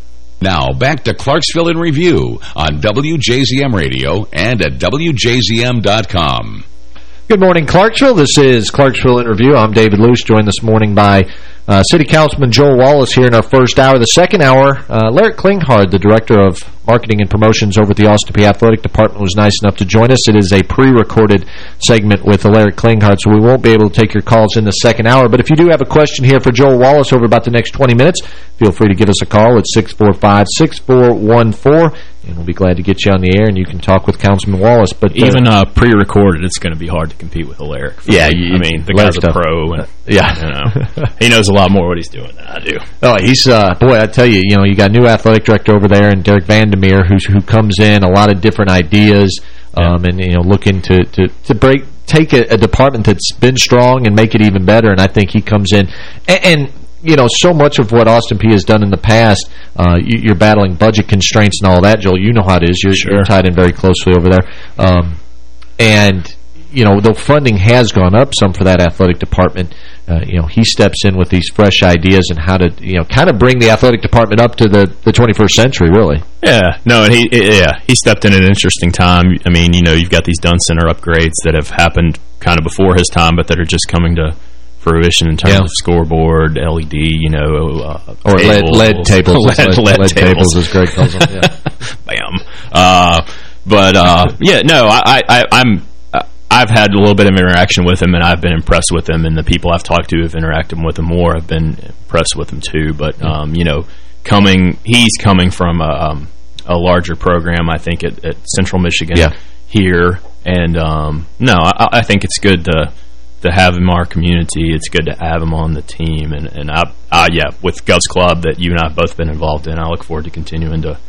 Now, back to Clarksville in Review on WJZM Radio and at WJZM.com. Good morning, Clarksville. This is Clarksville in Review. I'm David Loos, joined this morning by uh, City Councilman Joel Wallace here in our first hour. The second hour, uh, Larry Klinghard, the Director of Marketing and Promotions over at the Peay Athletic Department, was nice enough to join us. It is a pre-recorded segment with Larry Klinghard, so we won't be able to take your calls in the second hour. But if you do have a question here for Joel Wallace over about the next 20 minutes, feel free to give us a call at 645-6414 and we'll be glad to get you on the air, and you can talk with Councilman Wallace. But uh, Even uh, pre-recorded, it's going to be hard to compete with Alaric. Yeah, you, I mean, the guy's a pro, and yeah, you know, he knows a lot more what he's doing than I do. Oh, he's uh, boy, I tell you, you know, you got new athletic director over there, and Derek van der Merwe, who's who comes in a lot of different ideas, um, and you know, looking to to to break take a, a, department that's been strong and make it even better. And I think he comes in and, and you know, so much of what Austin Peay has done in the past, uh, you, are battling budget constraints and all that, Joel. You know how it is. You're, sure. you're tied in very closely over there. Um, and, you know, the funding has gone up some for that athletic department. Uh, you know, he steps in with these fresh ideas and how to, you know, kind of bring the athletic department up to the, the 21st century, really. Yeah, no, and he, yeah, he stepped in at an interesting time. I mean, you know, you've got these Dunn Center upgrades that have happened kind of before his time, but that are just coming to – fruition in terms yeah. of scoreboard, LED, you know, uh, or LED, LED tables, LED, LED, LED, tables. tables, as Greg calls them. Yeah. Bam. Uh, but uh, yeah, no, I, I, I'm. I've had a little bit of interaction with him, and I've been impressed with him, and the people I've talked to have interacted with him more. I've been impressed with him too. But um, you know, coming, he's coming from a, um, a larger program, I think, at, at Central Michigan yeah. here, and um, no, I, I think it's good to to have him in our community. It's good to have him on the team. And, and I, I, yeah, with Gov's Club that you and I have both been involved in, I look forward to continuing to,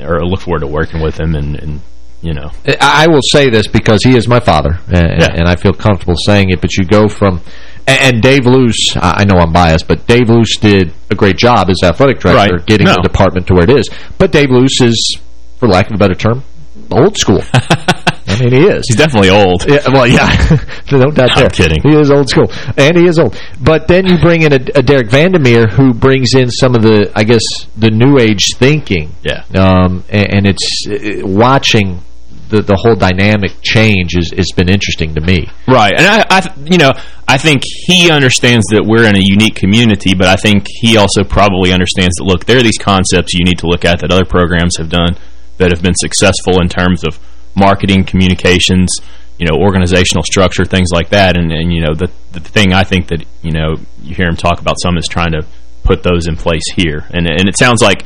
or look forward to working with him and, and you know. I will say this because he is my father, and, yeah. and I feel comfortable saying it, but you go from, and Dave Loos, I know I'm biased, but Dave Loos did a great job as athletic director right. getting no. the department to where it is. But Dave Loos is, for lack of a better term, old school. I mean, he is. He's definitely old. Yeah, well, yeah, no doubt there. I'm kidding. He is old school, and he is old. But then you bring in a, a Derek van der Merwe who brings in some of the, I guess, the new age thinking. Yeah. Um, and, and it's uh, watching the the whole dynamic change is has been interesting to me. Right, and I, I, you know, I think he understands that we're in a unique community, but I think he also probably understands that look, there are these concepts you need to look at that other programs have done that have been successful in terms of marketing, communications, you know, organizational structure, things like that. And, and you know, the, the thing I think that, you know, you hear him talk about some is trying to put those in place here. And, and it sounds like,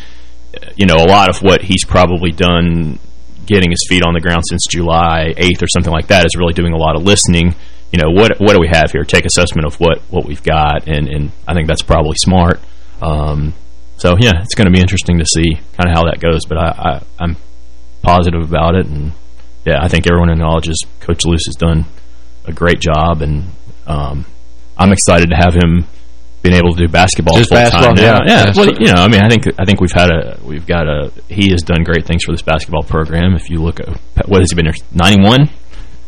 you know, a lot of what he's probably done getting his feet on the ground since July 8th or something like that is really doing a lot of listening. You know, what what do we have here? Take assessment of what, what we've got, and, and I think that's probably smart. Um, so, yeah, it's going to be interesting to see kind of how that goes, but I, I, I'm positive about it, and yeah, I think everyone acknowledges Coach Loos has done a great job, and um, I'm excited to have him being able to do basketball Just full basketball, time. yeah. yeah. yeah. Well, you know, I mean, I think I think we've had a we've got a he has done great things for this basketball program. If you look at what has he been there 91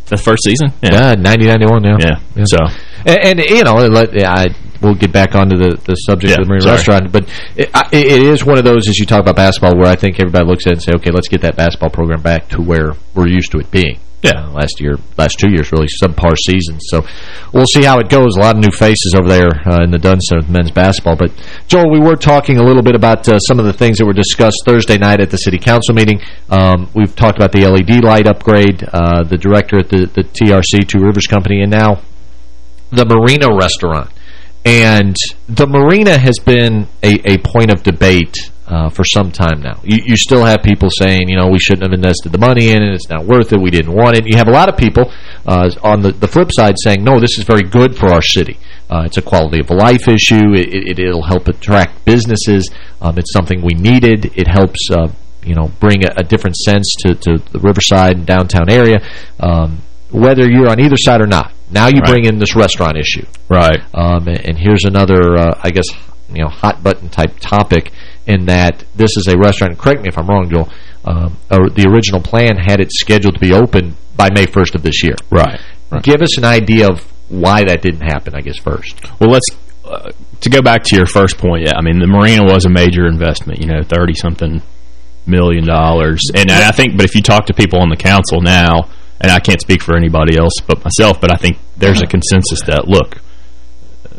the first season? Yeah, 90, 91, yeah. Yeah. yeah. So, and, and, you know, let, I we'll get back onto the the subject yeah, of the Marine sorry. Restaurant, but it, it is one of those as you talk about basketball where I think everybody looks at it and say, okay, let's get that basketball program back to where we're used to it being. Yeah. Uh, last year, last two years, really subpar seasons. So we'll see how it goes. A lot of new faces over there uh, in the Dunn Center with men's basketball. But, Joel, we were talking a little bit about uh, some of the things that were discussed Thursday night at the city council meeting. Um, we've talked about the LED light upgrade, uh, the director at the, the TRC, Two Rivers Company, and now the Marina restaurant. And the marina has been a, a point of debate uh, for some time now. You, you still have people saying, you know, we shouldn't have invested the money in it, it's not worth it, we didn't want it. You have a lot of people uh, on the, the flip side saying, no, this is very good for our city. Uh, it's a quality of life issue, it, it, will help attract businesses, um, it's something we needed, it helps uh, you know, bring a, a, different sense to, to the Riverside and downtown area, um, whether you're on either side or not. Now you right. bring in this restaurant issue. Right. Um, and, and, here's another, uh, I guess, you know, hot button type topic in that this is a restaurant, correct me if I'm wrong, Joel, um, the original plan had it scheduled to be open by May 1st of this year. Right. right. Give us an idea of why that didn't happen, I guess, first. Well, let's, uh, to go back to your first point, yeah, I mean, the marina was a major investment, you know, 30-something million dollars. And I think, but if you talk to people on the council now, and I can't speak for anybody else but myself, but I think there's a consensus that, look,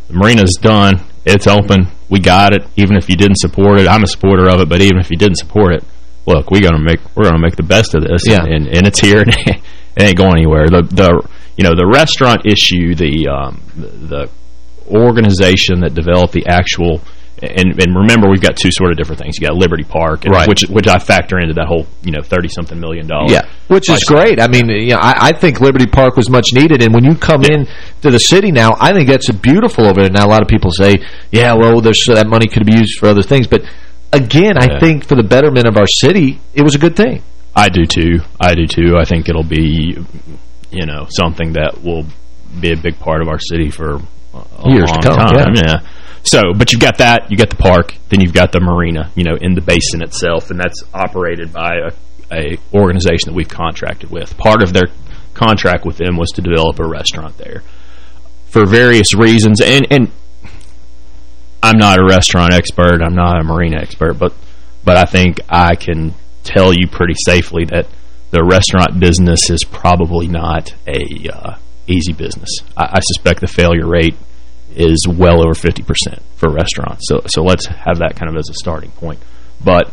the marina's done. It's open. We got it. Even if you didn't support it, I'm a supporter of it, but even if you didn't support it, look, we're gonna make we're gonna make the best of this. Yeah. And, and it's here. And it ain't going anywhere. The the you know the restaurant issue, the um, the organization that developed the actual. And, and remember, we've got two sort of different things. You got Liberty Park, and Right. which which I factor into that whole you know thirty something million dollar. Yeah, which is great. I mean, you know, I, I think Liberty Park was much needed, and when you come in to the city now, I think that's a beautiful over there. Now, a lot of people say, yeah, well, there's that money could be used for other things, but again, I Yeah. think for the betterment of our city, it was a good thing. I do too. I do too. I think it'll be, you know, something that will be a big part of our city for Years to come, time. Yeah. So, but you've got that. You got the park. Then you've got the marina. You know, in the basin itself, and that's operated by a, a organization that we've contracted with. Part of their contract with them was to develop a restaurant there for various reasons. And and I'm not a restaurant expert. I'm not a marina expert, but but I think I can tell you pretty safely that the restaurant business is probably not a uh, easy business. I, I suspect the failure rate is well over 50% for restaurants. So so let's have that kind of as a starting point. But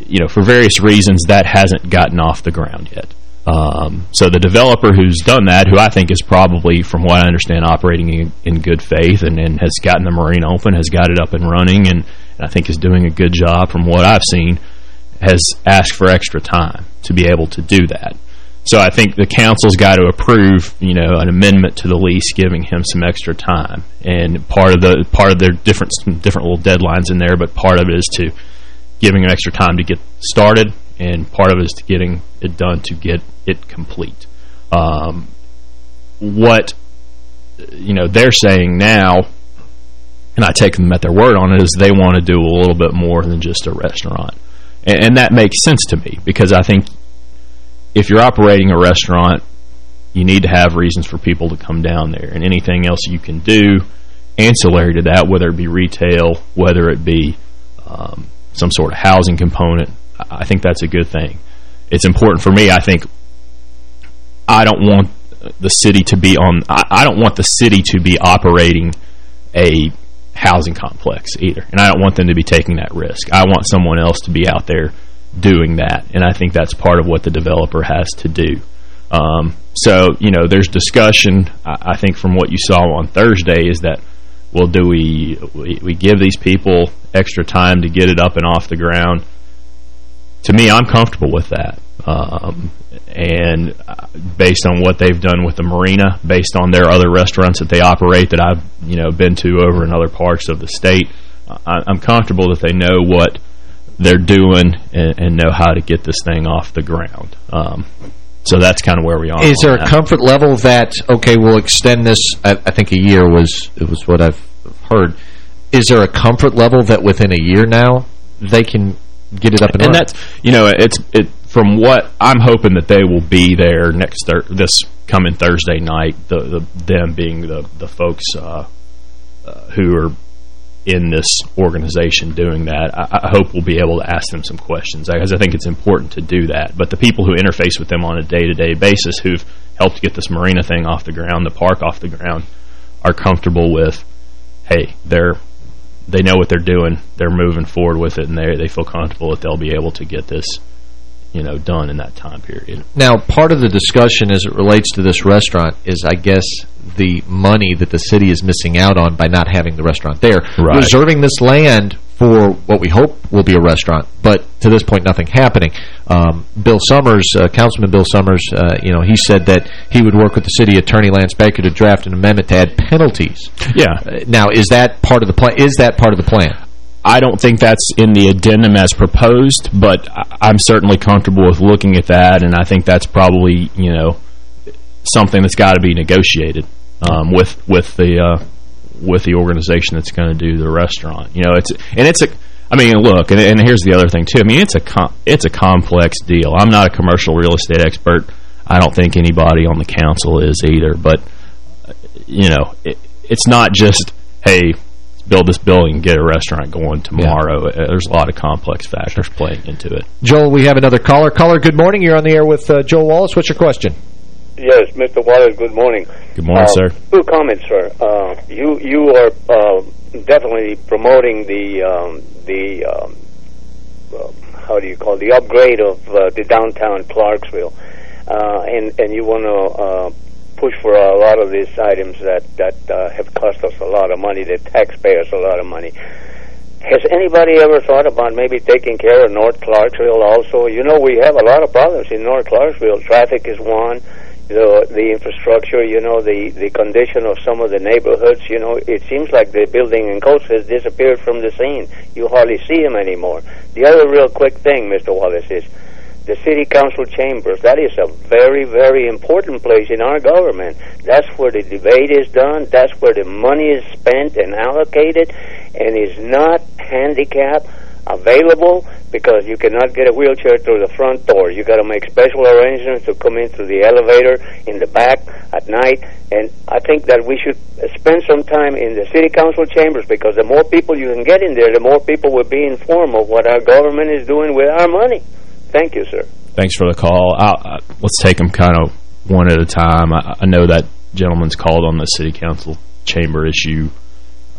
you know, for various reasons, that hasn't gotten off the ground yet. Um, so the developer who's done that, who I think is probably, from what I understand, operating in, in good faith and, and has gotten the marina open, has got it up and running, and, and I think is doing a good job from what I've seen, has asked for extra time to be able to do that. So I think the council's got to approve, you know, an amendment to the lease giving him some extra time. And part of the part of their different different little deadlines in there, but part of it is to giving him extra time to get started, and part of it is to getting it done to get it complete. Um, what you know they're saying now, and I take them at their word on it, is they want to do a little bit more than just a restaurant, and, and that makes sense to me because I think if you're operating a restaurant, you need to have reasons for people to come down there, and anything else you can do ancillary to that, whether it be retail, whether it be um, some sort of housing component, I think that's a good thing. It's important for me. I think I don't want the city to be on. I don't want the city to be operating a housing complex either, and I don't want them to be taking that risk. I want someone else to be out there doing that, and I think that's part of what the developer has to do. Um, so, you know, there's discussion, I, I think from what you saw on Thursday, is that, well, do we, we, we give these people extra time to get it up and off the ground? To me, I'm comfortable with that. Um, and uh, based on what they've done with the marina, based on their other restaurants that they operate that I've, you know, been to over in other parts of the state, I, I'm comfortable that they know what they're doing and, and know how to get this thing off the ground. Um, so that's kind of where we are. Is there a that. comfort level that, okay, we'll extend this, I, I think a year was it was what I've heard. Is there a comfort level that within a year now they can get it up and, and running? that's you know it's it from what I'm hoping that they will be there next this coming Thursday night the, the them being the the folks uh, uh, who are in this organization doing that I, I hope we'll be able to ask them some questions because I think it's important to do that but the people who interface with them on a day-to-day basis who've helped get this marina thing off the ground the park off the ground are comfortable with hey they're they know what they're doing. They're moving forward with it, and they they feel comfortable that they'll be able to get this, you know, done in that time period. Now, part of the discussion as it relates to this restaurant is, I guess, the money that the city is missing out on by not having the restaurant there. Right. Reserving this land for what we hope will be a restaurant, but to this point, nothing happening. Um, Bill Summers, uh, Councilman Bill Summers, uh, you know, he said that he would work with the city attorney, Lance Baker, to draft an amendment to add penalties. Yeah. Uh, now, is that part of the plan? Is that part of the plan? I don't think that's in the addendum as proposed, but I'm certainly comfortable with looking at that, and I think that's probably, you know, something that's got to be negotiated um, with with the uh, with the organization that's going to do the restaurant. You know, it's and it's a. I mean, look, and, and here's the other thing too. I mean, it's a it's a complex deal. I'm not a commercial real estate expert. I don't think anybody on the council is either. But you know, it, it's not just hey, build this building and get a restaurant going tomorrow. Uh, There's a lot of complex factors playing into it. Joel, we have another caller. Caller, good morning. You're on the air with uh, Joel Wallace. What's your question? Yes, Mr. Wallace, good morning. Good morning, Uh, sir. Two comments, sir. Uh, you you are uh, definitely promoting the um, the um, uh, how do you call it? the upgrade of uh, the downtown Clarksville, uh, and and you want to uh, push for a lot of these items that that uh, have cost us a lot of money, the taxpayers a lot of money. Has anybody ever thought about maybe taking care of North Clarksville also? You know, we have a lot of problems in North Clarksville. Traffic is one. The the infrastructure, you know, the the condition of some of the neighborhoods. You know, it seems like the building in Coates has disappeared from the scene. You hardly see them anymore. The other real quick thing, Mr. Wallace, is the city council chambers. That is a very, very important place in our government. That's where the debate is done. That's where the money is spent and allocated, and is not handicap available because you cannot get a wheelchair through the front door. You got to make special arrangements to come in through the elevator in the back at night. And I think that we should spend some time in the city council chambers because the more people you can get in there, the more people will be informed of what our government is doing with our money. Thank you, sir. Thanks for the call. I, I, let's take them kind of one at a time. I, I know that gentleman's called on the city council chamber issue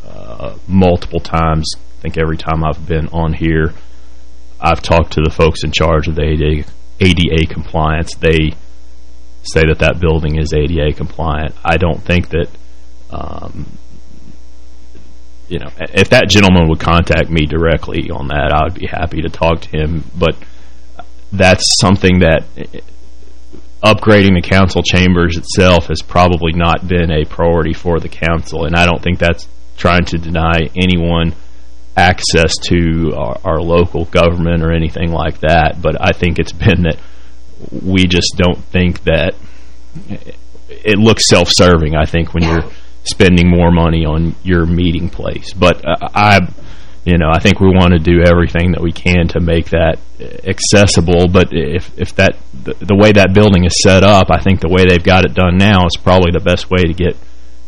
uh, multiple times. I think every time I've been on here, I've talked to the folks in charge of the ADA, ADA compliance. They say that that building is ADA compliant. I don't think that, um, you know, if that gentleman would contact me directly on that, I would be happy to talk to him. But that's something that upgrading the council chambers itself has probably not been a priority for the council, and I don't think that's trying to deny anyone access to our, our local government or anything like that, but I think it's been that we just don't think that it looks self-serving, I think, when you're spending more money on your meeting place. But uh, I, you know, I think we want to do everything that we can to make that accessible. But if if that the, the way that building is set up, I think the way they've got it done now is probably the best way to get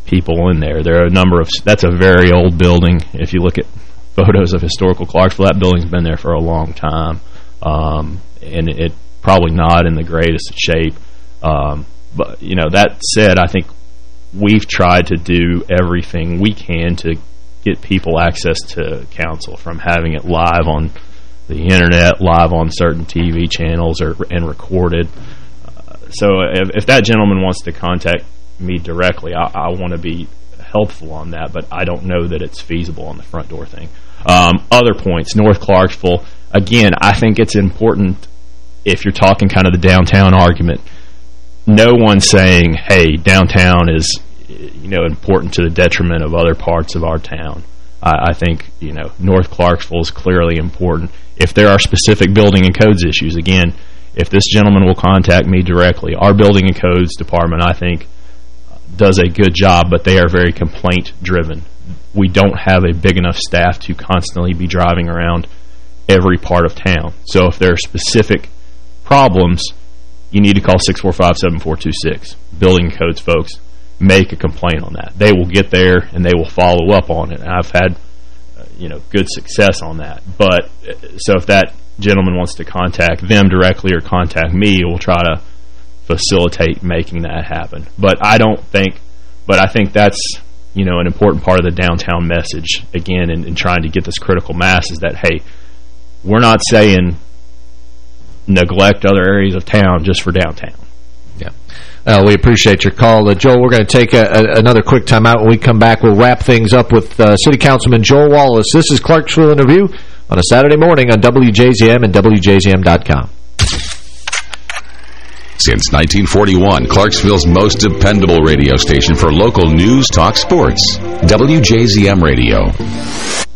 people in there. There are a number of that's a very old building. If you look at photos of historical Clarksville, that building's been there for a long time, um, and it probably not in the greatest shape. Um, but you know, that said, I think we've tried to do everything we can to get people access to council from having it live on the internet, live on certain TV channels, or and recorded. Uh, so if, if, that gentleman wants to contact me directly, I, I want to be helpful on that, but I don't know that it's feasible on the front door thing. Um, other points, North Clarksville, again, I think it's important if you're talking kind of the downtown argument, no one's saying, hey, downtown is you know important to the detriment of other parts of our town. I, I think you know North Clarksville is clearly important. If there are specific building and codes issues, again, if this gentleman will contact me directly, our building and codes department, I think, does a good job, but they are very complaint-driven. We don't have a big enough staff to constantly be driving around every part of town. So if there are specific problems, you need to call 645-7426. Building codes folks, make a complaint on that. They will get there and they will follow up on it. And I've had, uh, you know, good success on that. But so if that gentleman wants to contact them directly or contact me, we'll try to facilitate making that happen. But I don't think, but I think that's, you know, an important part of the downtown message, again, in, in trying to get this critical mass is that, hey, we're not saying neglect other areas of town just for downtown. Uh, we appreciate your call. Uh, Joel, we're going to take a, a, another quick time out. When we come back, we'll wrap things up with uh, City Councilman Joel Wallace. This is Clarksville in Review on a Saturday morning on WJZM and WJZM.com. Since 1941, Clarksville's most dependable radio station for local news, talk, sports. WJZM Radio.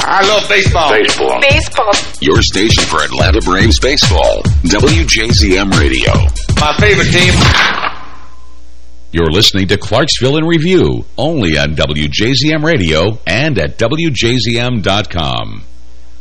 I love baseball. Baseball. Baseball. Your station for Atlanta Braves baseball. WJZM Radio. My favorite team. You're listening to Clarksville in Review, only on WJZM Radio and at WJZM.com.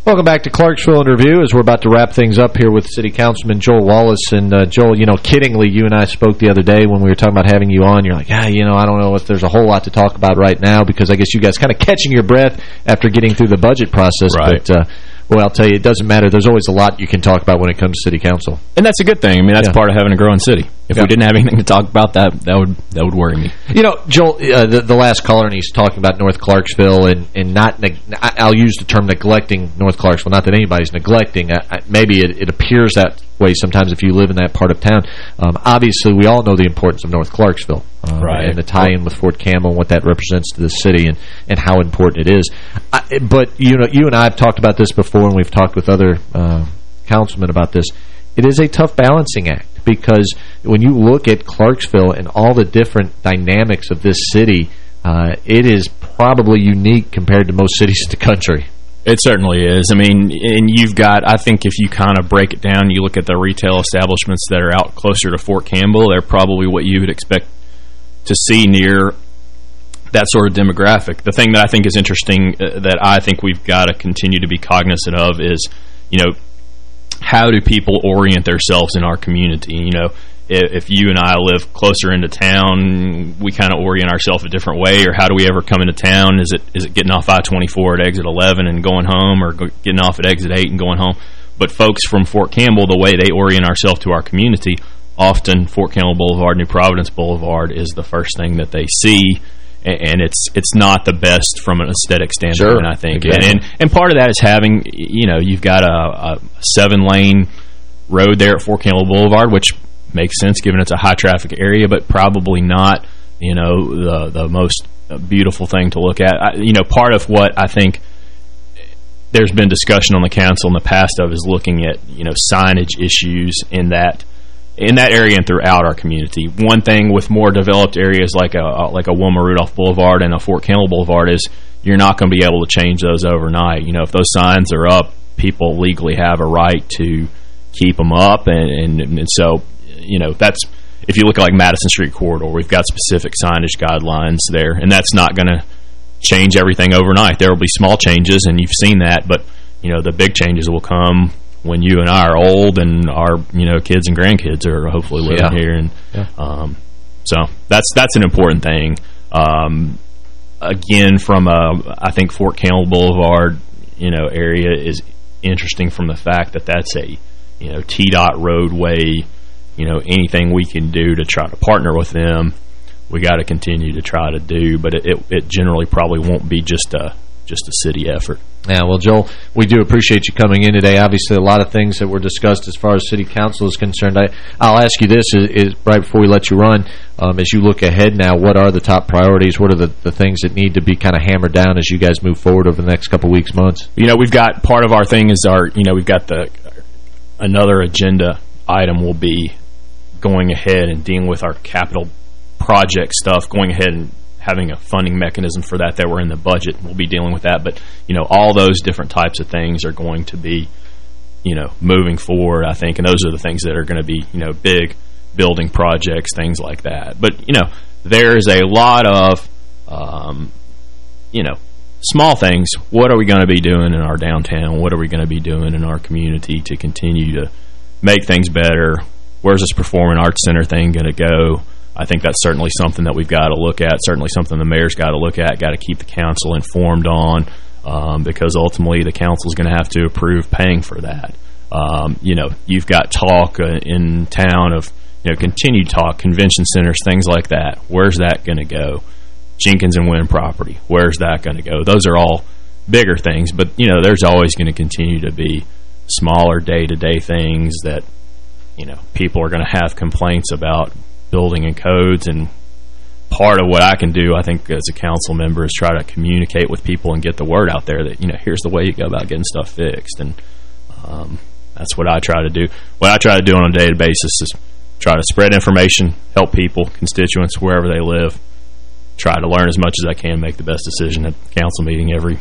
Welcome back to Clarksville in Review as we're about to wrap things up here with City Councilman Joel Wallace. And uh, Joel, you know, kiddingly, you and I spoke the other day when we were talking about having you on. You're like, yeah, you know, I don't know if there's a whole lot to talk about right now because I guess you guys kind of catching your breath after getting through the budget process. Right. But, uh, well, I'll tell you, it doesn't matter. There's always a lot you can talk about when it comes to City Council. And that's a good thing. I mean, that's Yeah. part of having a growing city. If Yeah. we didn't have anything to talk about, that that would that would worry me. You know, Joel, uh, the, the last caller, and he's talking about North Clarksville and, and not, I'll use the term neglecting North Clarksville, not that anybody's neglecting. I, I, maybe it, it appears that way sometimes if you live in that part of town. Um, obviously, we all know the importance of North Clarksville. um, Right. And the tie-in with Fort Campbell and what that represents to the city and, and how important it is. I, but, you know, you and I have talked about this before, and we've talked with other uh, councilmen about this. It is a tough balancing act because when you look at Clarksville and all the different dynamics of this city, uh, it is probably unique compared to most cities in the country. It certainly is. I mean, and you've got, I think if you kind of break it down, you look at the retail establishments that are out closer to Fort Campbell, they're probably what you would expect to see near that sort of demographic. The thing that I think is interesting uh, that I think we've got to continue to be cognizant of is, you know, how do people orient themselves in our community? You know, if, you and I live closer into town, we kind of orient ourselves a different way, or how do we ever come into town? Is it is it getting off I-24 at exit 11 and going home, or getting off at exit 8 and going home? But folks from Fort Campbell, the way they orient ourselves to our community, often Fort Campbell Boulevard, New Providence Boulevard is the first thing that they see, and it's it's not the best from an aesthetic standpoint, Sure, I think. exactly. And, and and part of that is having, you know, you've got a, a seven-lane road there at Fort Campbell Boulevard, which makes sense given it's a high-traffic area, but probably not, you know, the the most beautiful thing to look at. I, you know, part of what I think there's been discussion on the council in the past of is looking at, you know, signage issues in that in that area and throughout our community. One thing with more developed areas like a like a Wilma Rudolph Boulevard and a Fort Campbell Boulevard is you're not going to be able to change those overnight. You know, if those signs are up, people legally have a right to keep them up, and, and, and so you know that's if you look at like Madison Street corridor, we've got specific signage guidelines there, and that's not going to change everything overnight. There will be small changes, and you've seen that, but you know the big changes will come when you and I are old and our you know kids and grandkids are hopefully living Yeah. here, and Yeah. um, so that's that's an important thing. Um, again, from a I think Fort Campbell Boulevard, you know, area is interesting from the fact that that's a you know T-dot roadway. You know, anything we can do to try to partner with them, we got to continue to try to do. But it, it, it generally probably won't be just a just a city effort. Yeah, well, Joel, we do appreciate you coming in today. Obviously, a lot of things that were discussed as far as city council is concerned. I, I'll ask you this is, is right before we let you run. Um, as you look ahead now, what are the top priorities? What are the, the things that need to be kind of hammered down as you guys move forward over the next couple weeks, months? You know, we've got part of our thing is our, you know, we've got the another agenda item will be going ahead and dealing with our capital project stuff, going ahead and having a funding mechanism for that that we're in the budget. We'll be dealing with that. But, you know, all those different types of things are going to be, you know, moving forward, I think. And those are the things that are going to be, you know, big building projects, things like that. But, you know, there is a lot of, um, you know, small things. What are we going to be doing in our downtown? What are we going to be doing in our community to continue to make things better? Where's this performing arts center thing going to go? I think that's certainly something that we've got to look at, certainly something the mayor's got to look at, got to keep the council informed on, um, because ultimately the council's going to have to approve paying for that. Um, you know, you've got talk uh, in town of, you know, continued talk, convention centers, things like that. Where's that going to go? Jenkins and Wynn property, where's that going to go? Those are all bigger things, but, you know, there's always going to continue to be smaller day-to-day -day things that, you know, people are going to have complaints about building and codes and part of what I can do, I think, as a council member is try to communicate with people and get the word out there that, you know, here's the way you go about getting stuff fixed. And um, that's what I try to do. What I try to do on a daily basis is try to spread information, help people, constituents, wherever they live, try to learn as much as I can, make the best decision at council meeting every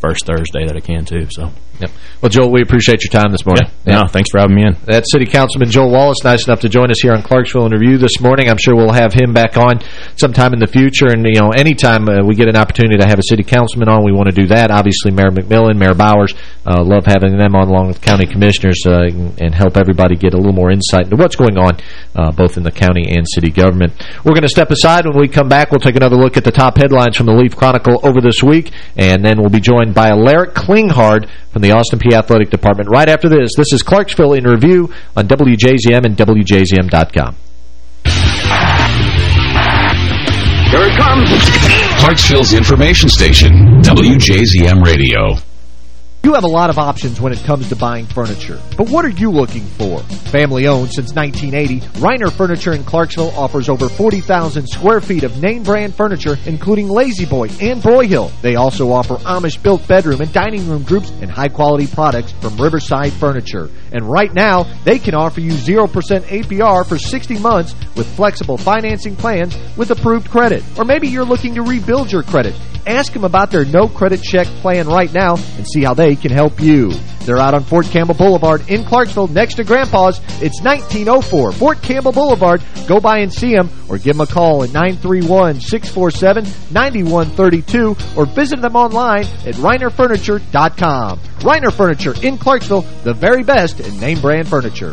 first Thursday that I can, too. So. Yep. Well, Joel, we appreciate your time this morning. Yeah. No, thanks for having me in. That's City Councilman Joel Wallace, nice enough to join us here on Clarksville in Review this morning. I'm sure we'll have him back on sometime in the future. And, you know, anytime uh, we get an opportunity to have a city councilman on, we want to do that. Obviously, Mayor McMillan, Mayor Bowers, uh, love having them on along with county commissioners uh, and help everybody get a little more insight into what's going on uh, both in the county and city government. We're going to step aside. When we come back, we'll take another look at the top headlines from the Leaf Chronicle over this week. And then we'll be joined by Alaric Klinghard from the Austin Peay Athletic Department right after this. This is Clarksville in Review on WJZM and WJZM.com. Here it comes. Clarksville's information station, WJZM Radio. You have a lot of options when it comes to buying furniture. But what are you looking for? Family owned since 1980, Reiner Furniture in Clarksville offers over 40,000 square feet of name brand furniture, including La-Z-Boy and Broyhill. They also offer Amish built bedroom and dining room groups and high quality products from Riverside Furniture. And right now, they can offer you 0% APR for 60 months with flexible financing plans with approved credit. Or maybe you're looking to rebuild your credit. Ask them about their no credit check plan right now and see how they can help you. They're out on Fort Campbell Boulevard in Clarksville next to Grandpa's. It's 1904 Fort Campbell Boulevard. Go by and see them or give them a call at 931-647-9132 or visit them online at reinerfurniture.com. Reiner Furniture in Clarksville, the very best in name brand furniture.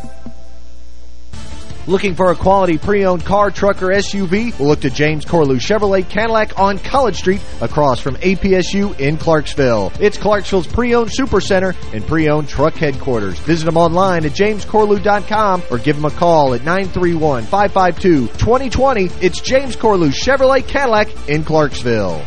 Looking for a quality pre-owned car, truck, or SUV? We'll look to James Corlew Chevrolet Cadillac on College Street across from APSU in Clarksville. It's Clarksville's pre-owned supercenter and pre-owned truck headquarters. Visit them online at jamescorlew.com or give them a call at 931-552-2020. It's James Corlew Chevrolet Cadillac in Clarksville.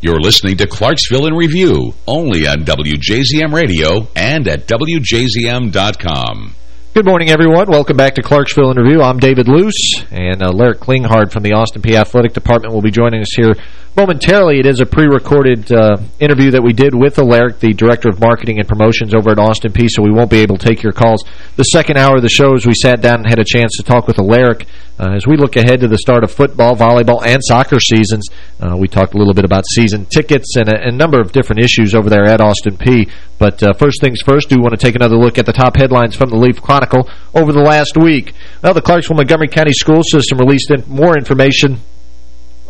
You're listening to Clarksville in Review, only on WJZM Radio and at WJZM.com. Good morning, everyone. Welcome back to Clarksville in Review. I'm David Loos, and uh, Larry Klinghard from the Austin Peay. Athletic Department will be joining us here momentarily. It is a pre-recorded uh, interview that we did with Alaric, the Director of Marketing and Promotions over at Austin Peay, so we won't be able to take your calls. The second hour of the show, as we sat down and had a chance to talk with Alaric, uh, as we look ahead to the start of football, volleyball, and soccer seasons, uh, we talked a little bit about season tickets and a, a number of different issues over there at Austin Peay. But uh, first things first, do want to take another look at the top headlines from the Leaf Chronicle over the last week. Well, the Clarksville-Montgomery County School System released in more information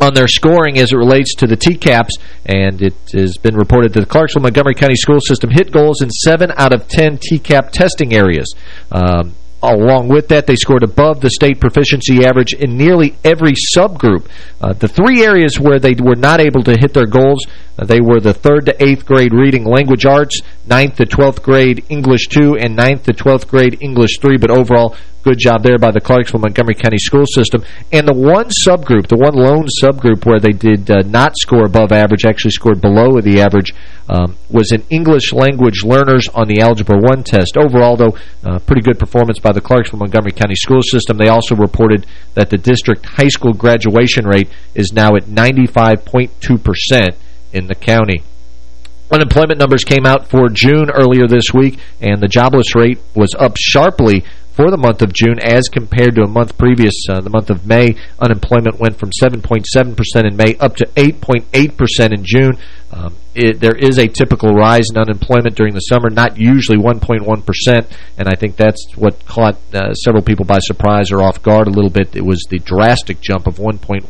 on their scoring as it relates to the TCAPs, and it has been reported that the Clarksville-Montgomery County School System hit goals in 7 out of 10 TCAP testing areas. Um, Along with that, they scored above the state proficiency average in nearly every subgroup. Uh, the three areas where they were not able to hit their goals, they were the 3rd to 8th grade reading language arts, 9th to 12th grade English 2, and 9th to 12th grade English 3. But overall, good job there by the Clarksville-Montgomery County school system. And the one subgroup, the one lone subgroup where they did uh, not score above average, actually scored below the average, um, was in English language learners on the Algebra 1 test. Overall, though, uh, pretty good performance by the Clarksville-Montgomery County school system. They also reported that the district high school graduation rate is now at 95.2% in the county. Unemployment numbers came out for June earlier this week, and the jobless rate was up sharply for the month of June as compared to a month previous, uh, the month of May. Unemployment went from 7.7% in May up to 8.8% in June. Um, it, there is a typical rise in unemployment during the summer, not usually 1.1%, and I think that's what caught uh, several people by surprise or off guard a little bit. It was the drastic jump of 1.1%.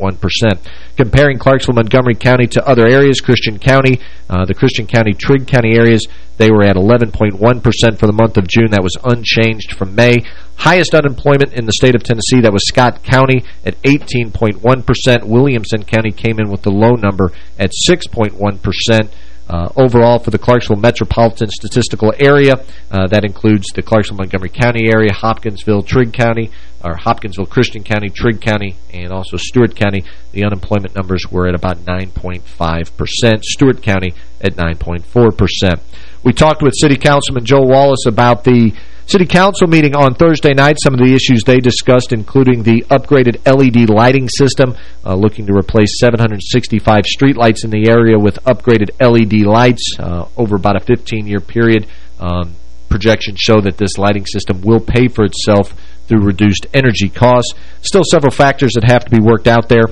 Comparing Clarksville, Montgomery County to other areas, Christian County, uh, the Christian County, Trigg County areas, they were at 11.1% for the month of June. That was unchanged from May. Highest unemployment in the state of Tennessee, that was Scott County at 18.1%. Williamson County came in with the low number at 6.1%. Uh, overall, for the Clarksville Metropolitan Statistical Area, uh, that includes the Clarksville-Montgomery County area, Hopkinsville, Trigg County, or Hopkinsville, Christian County, Trigg County, and also Stewart County. The unemployment numbers were at about 9.5%. Stewart County at 9.4%. We talked with City Councilman Joe Wallace about the City Council meeting on Thursday night. Some of the issues they discussed, including the upgraded LED lighting system, uh, looking to replace 765 streetlights in the area with upgraded LED lights uh, over about a 15-year period. Um, projections show that this lighting system will pay for itself through reduced energy costs. Still several factors that have to be worked out there,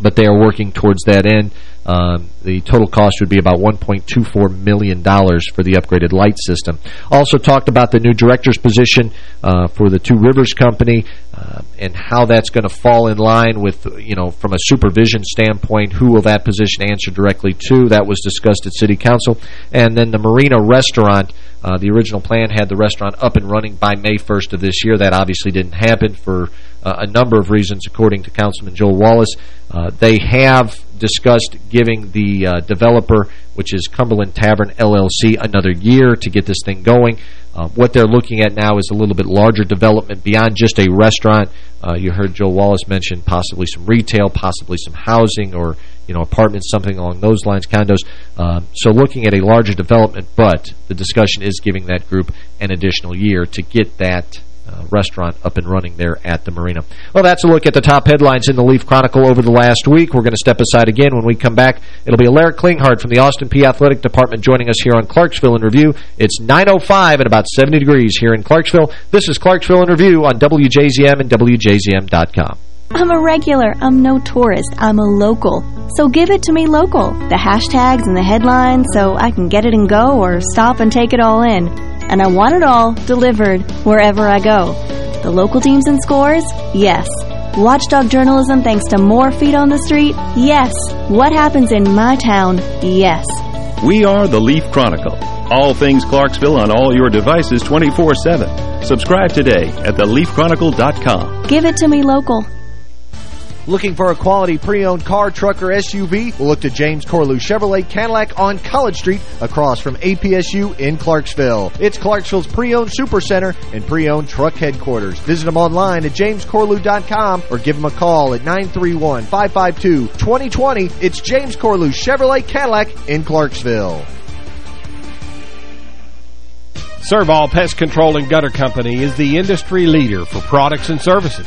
but they are working towards that end. Um, the total cost would be about $1.24 million for the upgraded light system. Also talked about the new director's position uh, for the Two Rivers Company uh, and how that's going to fall in line with, you know, from a supervision standpoint, who will that position answer directly to? That was discussed at City Council. And then the Marina Restaurant, uh, the original plan had the restaurant up and running by May 1st of this year. That obviously didn't happen for uh, a number of reasons, according to Councilman Joel Wallace. Uh, they have discussed giving the uh, developer, which is Cumberland Tavern LLC, another year to get this thing going. Uh, what they're looking at now is a little bit larger development beyond just a restaurant. Uh, you heard Joe Wallace mention possibly some retail, possibly some housing or you know apartments, something along those lines, condos. Uh, so looking at a larger development, but the discussion is giving that group an additional year to get that uh, restaurant up and running there at the marina. Well, that's a look at the top headlines in the Leaf Chronicle over the last week. We're going to step aside again. When we come back, it'll be Alaric Klinghardt from the Austin Peay Athletic Department joining us here on Clarksville in Review. It's 9.05 and about 70 degrees here in Clarksville. This is Clarksville in Review on WJZM and WJZM.com. I'm a regular. I'm no tourist. I'm a local. So give it to me local. The hashtags and the headlines so I can get it and go or stop and take it all in. And I want it all delivered wherever I go. The local teams and scores? Yes. Watchdog journalism thanks to more feet on the street? Yes. What happens in my town? Yes. We are the Leaf Chronicle. All things Clarksville on all your devices 24-7. Subscribe today at theleafchronicle.com. Give it to me local. Looking for a quality pre-owned car, truck, or SUV? Look to James Corlew Chevrolet Cadillac on College Street across from APSU in Clarksville. It's Clarksville's pre-owned supercenter and pre-owned truck headquarters. Visit them online at jamescorlew.com or give them a call at 931-552-2020. It's James Corlew Chevrolet Cadillac in Clarksville. Servall Pest Control and Gutter Company is the industry leader for products and services.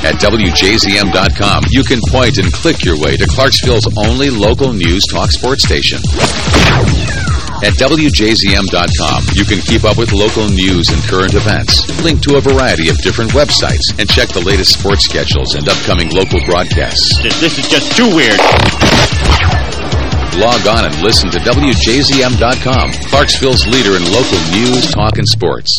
At WJZM.com, you can point and click your way to Clarksville's only local news talk sports station. At WJZM.com, you can keep up with local news and current events, link to a variety of different websites, and check the latest sports schedules and upcoming local broadcasts. This, is just too weird. log on and listen to WJZM.com, Clarksville's leader in local news, talk, and sports.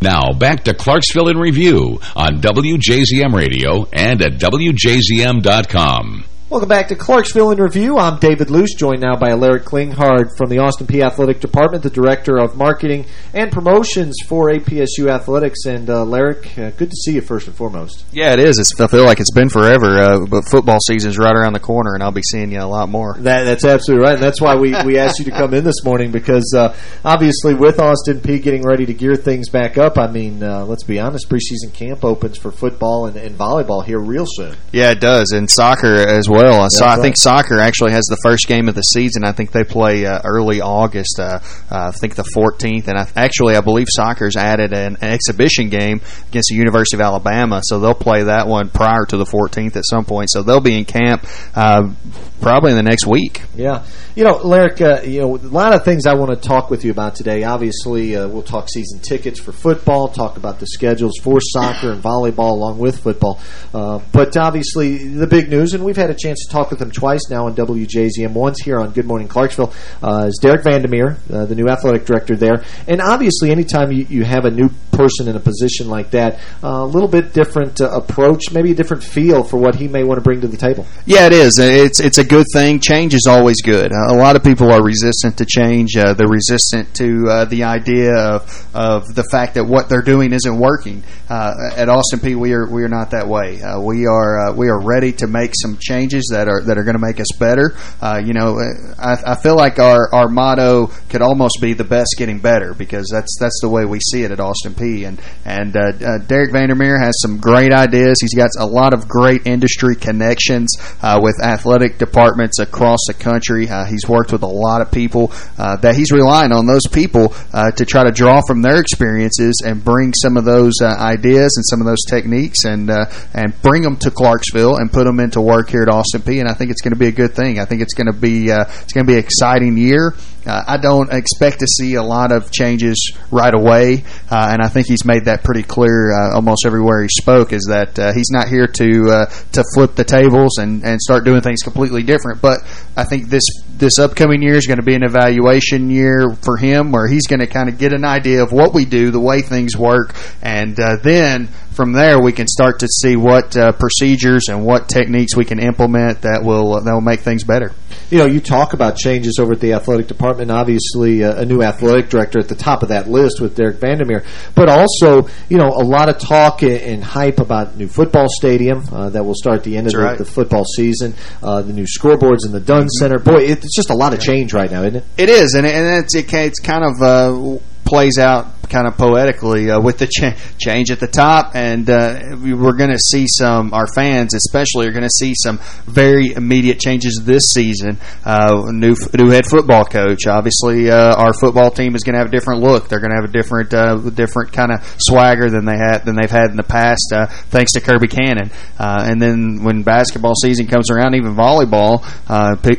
Now, back to Clarksville in Review on WJZM Radio and at WJZM.com. Welcome back to Clarksville in Review. I'm David Loos, joined now by Alaric Klinghard from the Austin Peay Athletic Department, the Director of Marketing and Promotions for APSU Athletics. And, uh, Alaric, uh, good to see you first and foremost. Yeah, it is. It's, I feel like it's been forever, uh, but football season's right around the corner, and I'll be seeing you a lot more. That, that's absolutely right, and that's why we, we asked you to come in this morning, because uh, obviously with Austin Peay getting ready to gear things back up, I mean, uh, let's be honest, preseason camp opens for football and, and volleyball here real soon. Yeah, it does, and soccer as well well. So I right. think soccer actually has the first game of the season. I think they play uh, early August. Uh, uh, I think the 14th. And I, actually, I believe soccer's added an, an, exhibition game against the University of Alabama. So they'll play that one prior to the 14th at some point. So they'll be in camp uh, probably in the next week. Yeah. You know, Larry, uh, you know, a lot of things I want to talk with you about today. Obviously, uh, we'll talk season tickets for football, talk about the schedules for soccer and volleyball along with football. but obviously, the big news, and we've had a chance to talk with him twice now on WJZM. Once here on Good Morning Clarksville uh, is Derek van der Merwe, uh, the new athletic director there. And obviously, anytime you, you have a new person in a position like that, uh, a little bit different uh, approach, maybe a different feel for what he may want to bring to the table. Yeah, it is. It's it's a good thing. Change is always good. a lot of people are resistant to change. Uh, they're resistant to uh, the idea of of the fact that what they're doing isn't working. at Austin Peay, we are we are not that way. we are we are ready to make some changes that are that are going to make us better. Uh, you know, I, I, feel like our our motto could almost be the best getting better because that's that's the way we see it at Austin Peay. And and uh, uh, Derek van der Merwe has some great ideas. He's got a lot of great industry connections uh, with athletic departments across the country. Uh, he's worked with a lot of people uh, that he's relying on those people to try to draw from their experiences and bring some of those ideas and some of those techniques and and bring them to Clarksville and put them into work here at Austin Peay. And I think it's going to be a good thing. I think it's going to be uh, it's going to be an exciting year. Uh, I don't expect to see a lot of changes right away, uh, and I think he's made that pretty clear uh, almost everywhere he spoke. Is that uh, he's not here to uh, to flip the tables and and start doing things completely different. But I think this this upcoming year is going to be an evaluation year for him, where he's going to kind of get an idea of what we do, the way things work, and then from there we can start to see what uh, procedures and what techniques we can implement that will uh, that will make things better. You know, you talk about changes over at the athletic department. And obviously, uh, a new athletic director at the top of that list with Derek van der Merwe, but also, you know, a lot of talk and hype about new football stadium uh, that will start at the end That's of the, right. the, football season, uh, the new scoreboards in the Dunn mm -hmm. Center. Boy, it's just a lot of change right now, isn't it? It is, and, and it's, it, it's kind of uh, plays out kind of poetically uh, with the ch change at the top, and uh, we're going to see some, our fans especially, are going to see some very immediate changes this season. Uh, new new head football coach. Obviously, uh, our football team is going to have a different look. They're going to have a different uh, different kind of swagger than they had than they've had in the past, uh, thanks to Kirby Cannon. and then when basketball season comes around, even volleyball,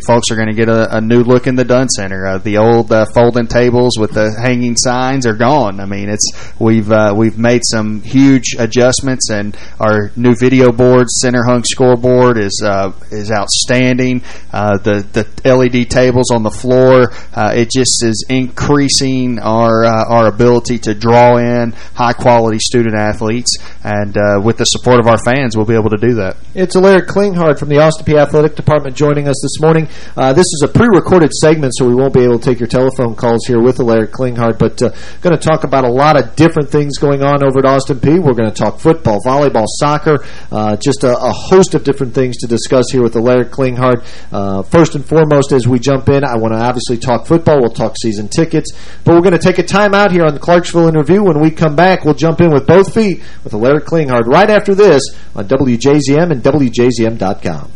folks are going to get a, a, new look in the Dunn Center. the old folding tables with the hanging signs are gone. I mean, it's we've uh, we've made some huge adjustments, and our new video board, center hung scoreboard, is uh, is outstanding. Uh, the the LED tables on the floor, uh, it just is increasing our uh, our ability to draw in high quality student athletes, and uh, with the support of our fans, we'll be able to do that. It's Alaric Klinghard from the Austin Athletic Department joining us this morning. this is a pre-recorded segment, so we won't be able to take your telephone calls here with Alaric Klinghard, but going to talk about a lot of different things going on over at Austin Peay. We're going to talk football, volleyball, soccer, uh, just a, a, host of different things to discuss here with Alaric Klinghard. Uh, first and foremost, as we jump in, I want to obviously talk football. We'll talk season tickets, but we're going to take a time out here on the Clarksville in Review. When we come back, we'll jump in with both feet with the Larry Klinghard right after this on WJZM and WJZM.com.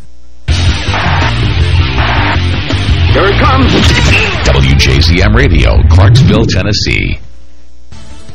Here it comes. WJZM Radio, Clarksville, Tennessee.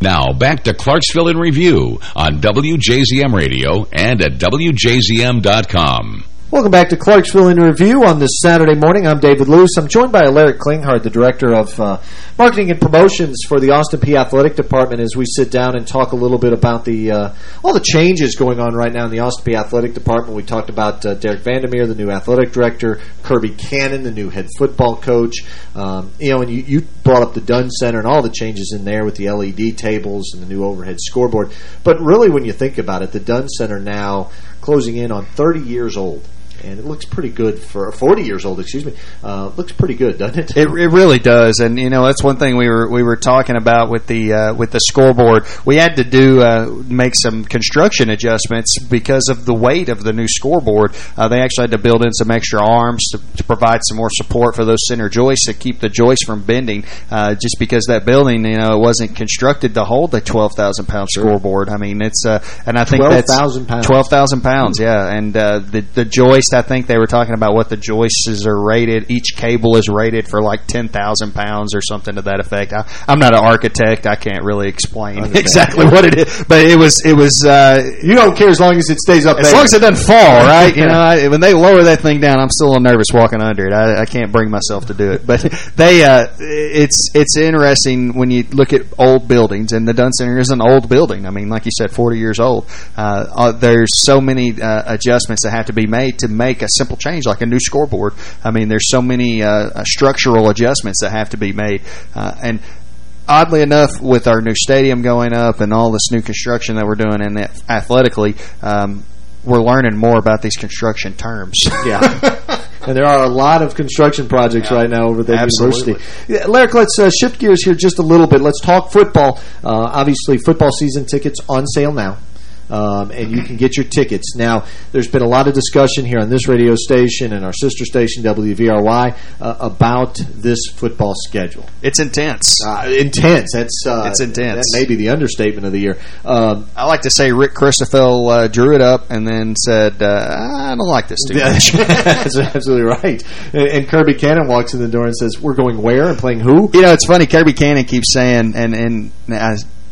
Now, back to Clarksville in Review on WJZM Radio and at WJZM.com. Welcome back to Clarksville in Review on this Saturday morning. I'm David Loos. I'm joined by Alaric Klinghardt, the Director of uh, Marketing and Promotions for the Austin Peay Athletic Department as we sit down and talk a little bit about the uh, all the changes going on right now in the Austin Peay Athletic Department. We talked about uh, Derek van der Merwe, the new Athletic Director, Kirby Cannon, the new head football coach. Um, you know, and you, you brought up the Dunn Center and all the changes in there with the LED tables and the new overhead scoreboard. But really, when you think about it, the Dunn Center now closing in on 30 years old and it looks pretty good for 40 years old. Excuse me, uh, looks pretty good, doesn't it? it? It really does, and you know that's one thing we were we were talking about with the uh, with the scoreboard. We had to do uh, make some construction adjustments because of the weight of the new scoreboard. Uh, they actually had to build in some extra arms to, to, provide some more support for those center joists to keep the joists from bending. Uh, just because that building, you know, it wasn't constructed to hold the 12,000 pound sure. scoreboard. I mean, it's uh, and I think 12, that's 12,000 pounds. 12,000 pounds, yeah, and the the joist I think they were talking about what the joists are rated. Each cable is rated for like 10,000 pounds or something to that effect. I, am not an architect. I can't really explain exactly what it is. But it was, it was, uh, You don't care as long as it stays up As there. long as it doesn't fall, right? you know, I, when they lower that thing down, I'm still a little nervous walking under it. I, I can't bring myself to do it. But they, uh, it's, it's interesting when you look at old buildings, and the Dunn Center is an old building. I mean, like you said, 40 years old. Uh, uh, there's so many uh, adjustments that have to be made to make a simple change, like a new scoreboard. I mean, there's so many uh, structural adjustments that have to be made. Uh, and oddly enough, with our new stadium going up and all this new construction that we're doing and athletically, um, we're learning more about these construction terms. Yeah. and there are a lot of construction projects yeah. right now over the Absolutely. university. Yeah, Larry, let's uh, shift gears here just a little bit. Let's talk football. Uh, obviously, football season tickets on sale now um, and you can get your tickets. Now, there's been a lot of discussion here on this radio station and our sister station, WVRY, uh, about this football schedule. It's intense. Uh, intense. That's uh, It's intense. That may be the understatement of the year. Um, I like to say Rick Christophel uh, drew it up and then said, uh, I don't like this too much. That's absolutely right. And, and, Kirby Cannon walks in the door and says, we're going where and playing who? You know, it's funny. Kirby Cannon keeps saying, and, and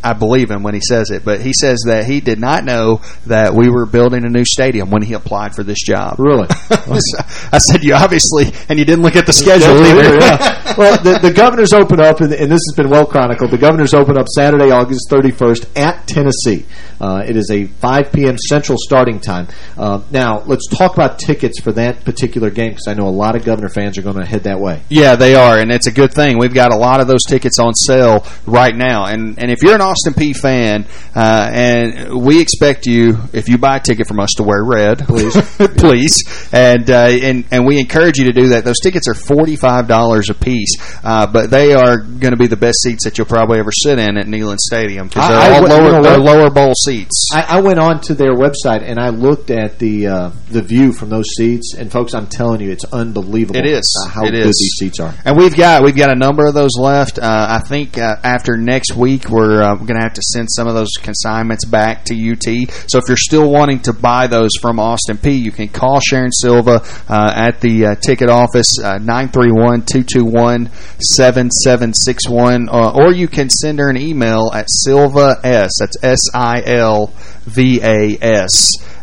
I believe him when he says it, but he says that he did not know that we were building a new stadium when he applied for this job. Really? I said, you obviously, and you didn't look at the schedule either. yeah. Well, the, the governors open up, and, and, this has been well chronicled, the governors open up Saturday, August 31st at Tennessee. Uh, it is a 5 p.m. Central starting time. Uh, now, let's talk about tickets for that particular game, because I know a lot of Governor fans are going to head that way. Yeah, they are, and it's a good thing. We've got a lot of those tickets on sale right now, and, and if you're an Austin Peay fan, uh, and we expect you, if you buy a ticket from us, to wear red, please, please, and uh, and and we encourage you to do that. Those tickets are forty five dollars a piece, uh, but they are going to be the best seats that you'll probably ever sit in at Neyland Stadium because they're I- I all went- you lower, know they're lower bowl seats. I, I went on to their website and I looked at the uh, the view from those seats, and folks, I'm telling you, it's unbelievable. It is. how It good is. these seats are. And we've got we've got a number of those left. Uh, I think uh, after next week, we're going to have to send some of those consignments back to UT. So if you're still wanting to buy those from Austin Peay, you can call Sharon Silva uh, at the uh, ticket office, uh, 931-221-7761, uh, or you can send her an email at Silva S, that's S-I-L-V-A-S,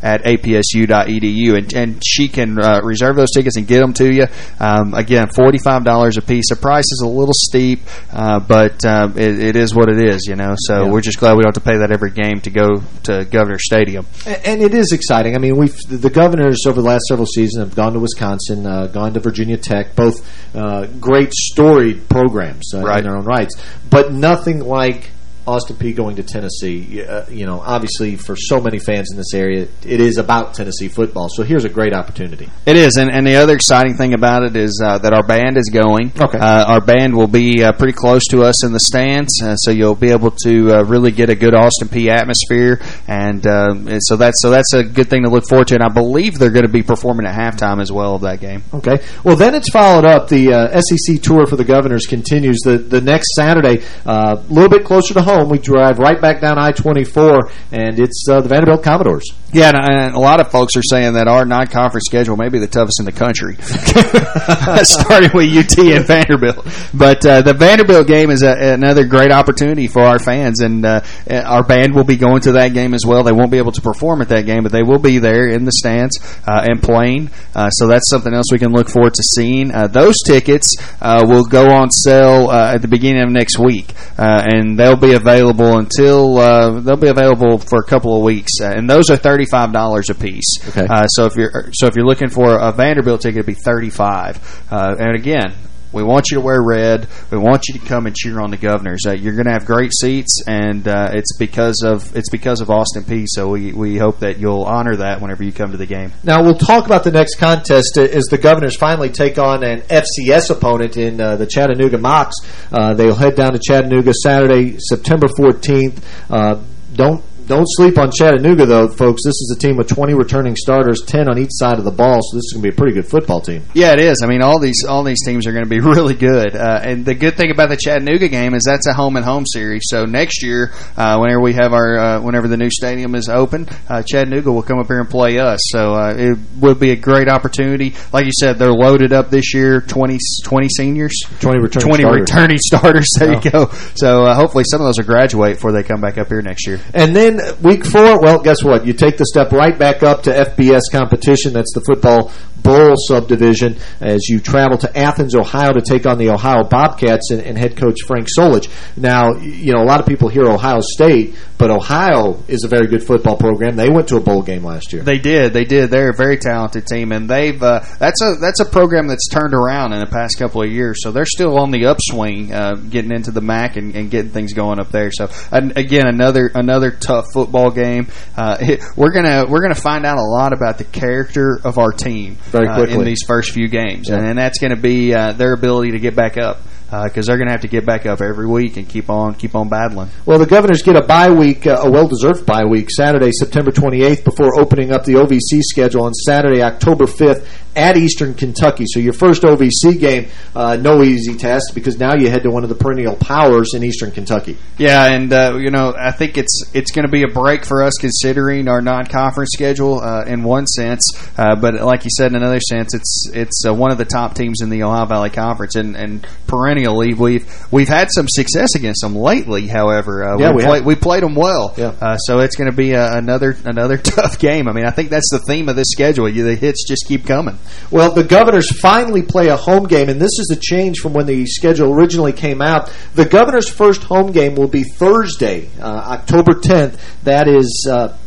at apsu.edu, and, and she can uh, reserve those tickets and get them to you. Um, again, $45 a piece. The price is a little steep, uh, but uh, it, it is what it is, you know. So Yeah. we're just glad we don't have to pay that every game to go to Governor Stadium. A- And it is exciting. I mean, we've the governors over the last several seasons have gone to Wisconsin, uh, gone to Virginia Tech, both uh, great storied programs uh, Right. in their own rights, but nothing like Austin Peay going to Tennessee. Uh, you know, obviously for so many fans in this area, it is about Tennessee football. So here's a great opportunity. It is, and, and the other exciting thing about it is uh, that our band is going. Okay. Uh, our band will be uh, pretty close to us in the stands, uh, so you'll be able to uh, really get a good Austin Peay atmosphere, and, uh, and so that's so that's a good thing to look forward to. And I believe they're going to be performing at halftime as well of that game. Okay. Well, then it's followed up. The uh, SEC tour for the governors continues the the next Saturday, uh, a little bit closer to home. We drive right back down I-24, and it's uh, the Vanderbilt Commodores. Yeah, and, a lot of folks are saying that our non-conference schedule may be the toughest in the country, starting with UT and Vanderbilt. But uh, the Vanderbilt game is a, another great opportunity for our fans, and uh, our band will be going to that game as well. They won't be able to perform at that game, but they will be there in the stands uh, and playing. Uh, so that's something else we can look forward to seeing. Uh, those tickets uh, will go on sale uh, at the beginning of next week, uh, and they'll be available until uh, they'll be available for a couple of weeks, uh, and those are thirty five dollars a piece. Okay. Uh, so if you're so if you're looking for a Vanderbilt ticket, it'd be thirty five. Uh, and again. We want you to wear red. We want you to come and cheer on the Governors. Uh, you're going to have great seats, and uh, it's because of it's because of Austin Peay. So we we hope that you'll honor that whenever you come to the game. Now, we'll talk about the next contest as the Governors finally take on an FCS opponent in uh, the Chattanooga Mocs. Uh, they'll head down to Chattanooga Saturday, September 14th. Uh, don't don't sleep on Chattanooga, though, folks. This is a team with 20 returning starters, 10 on each side of the ball, so this is going to be a pretty good football team. Yeah, it is. I mean, all these all these teams are going to be really good. Uh, and the good thing about the Chattanooga game is that's a home and home series. So next year, uh, whenever we have our uh, whenever the new stadium is open, uh, Chattanooga will come up here and play us. So uh, it would be a great opportunity. Like you said, they're loaded up this year. 20, 20 seniors, 20 returning 20 starters. returning starters. There Oh. you go. So uh, hopefully some of those will graduate before they come back up here next year. And then week four, well, guess what? You take the step right back up to FBS competition. That's the football bowl subdivision as you travel to Athens, Ohio to take on the Ohio Bobcats and, and head coach Frank Solich. Now, you know, a lot of people hear Ohio State, but Ohio is a very good football program. They went to a bowl game last year. They did. They did. They're a very talented team, and they've uh, that's a that's a program that's turned around in the past couple of years. So they're still on the upswing, uh, getting into the MAC and, and getting things going up there. So and again, another another tough football game. Uh, it- we're gonna we're gonna find out a lot about the character of our team Very uh, quickly. in these first few games, Yeah. and, and that's going to be uh, their ability to get back up. Because they're going to have to get back up every week and keep on keep on battling. Well, the Governors get a bye week, uh, a well-deserved bye week, Saturday, September 28th, before opening up the OVC schedule on Saturday, October 5th at Eastern Kentucky. So your first OVC game, uh, no easy test because now you head to one of the perennial powers in Eastern Kentucky. Yeah, and uh, you know, I think it's it's going to be a break for us considering our non-conference schedule uh, in one sense, uh, but like you said, in another sense, it's it's uh, one of the top teams in the Ohio Valley Conference, and, and perennially we've we've had some success against them lately. However, uh, Yeah, we, we play, we played them well, Yeah. uh, so it's going to be uh, another another tough game. I mean, I think that's the theme of this schedule. You, the hits just keep coming. Well, the Governors finally play a home game, and this is a change from when the schedule originally came out. The Governors' first home game will be Thursday, uh, October 10th. That is... Uh,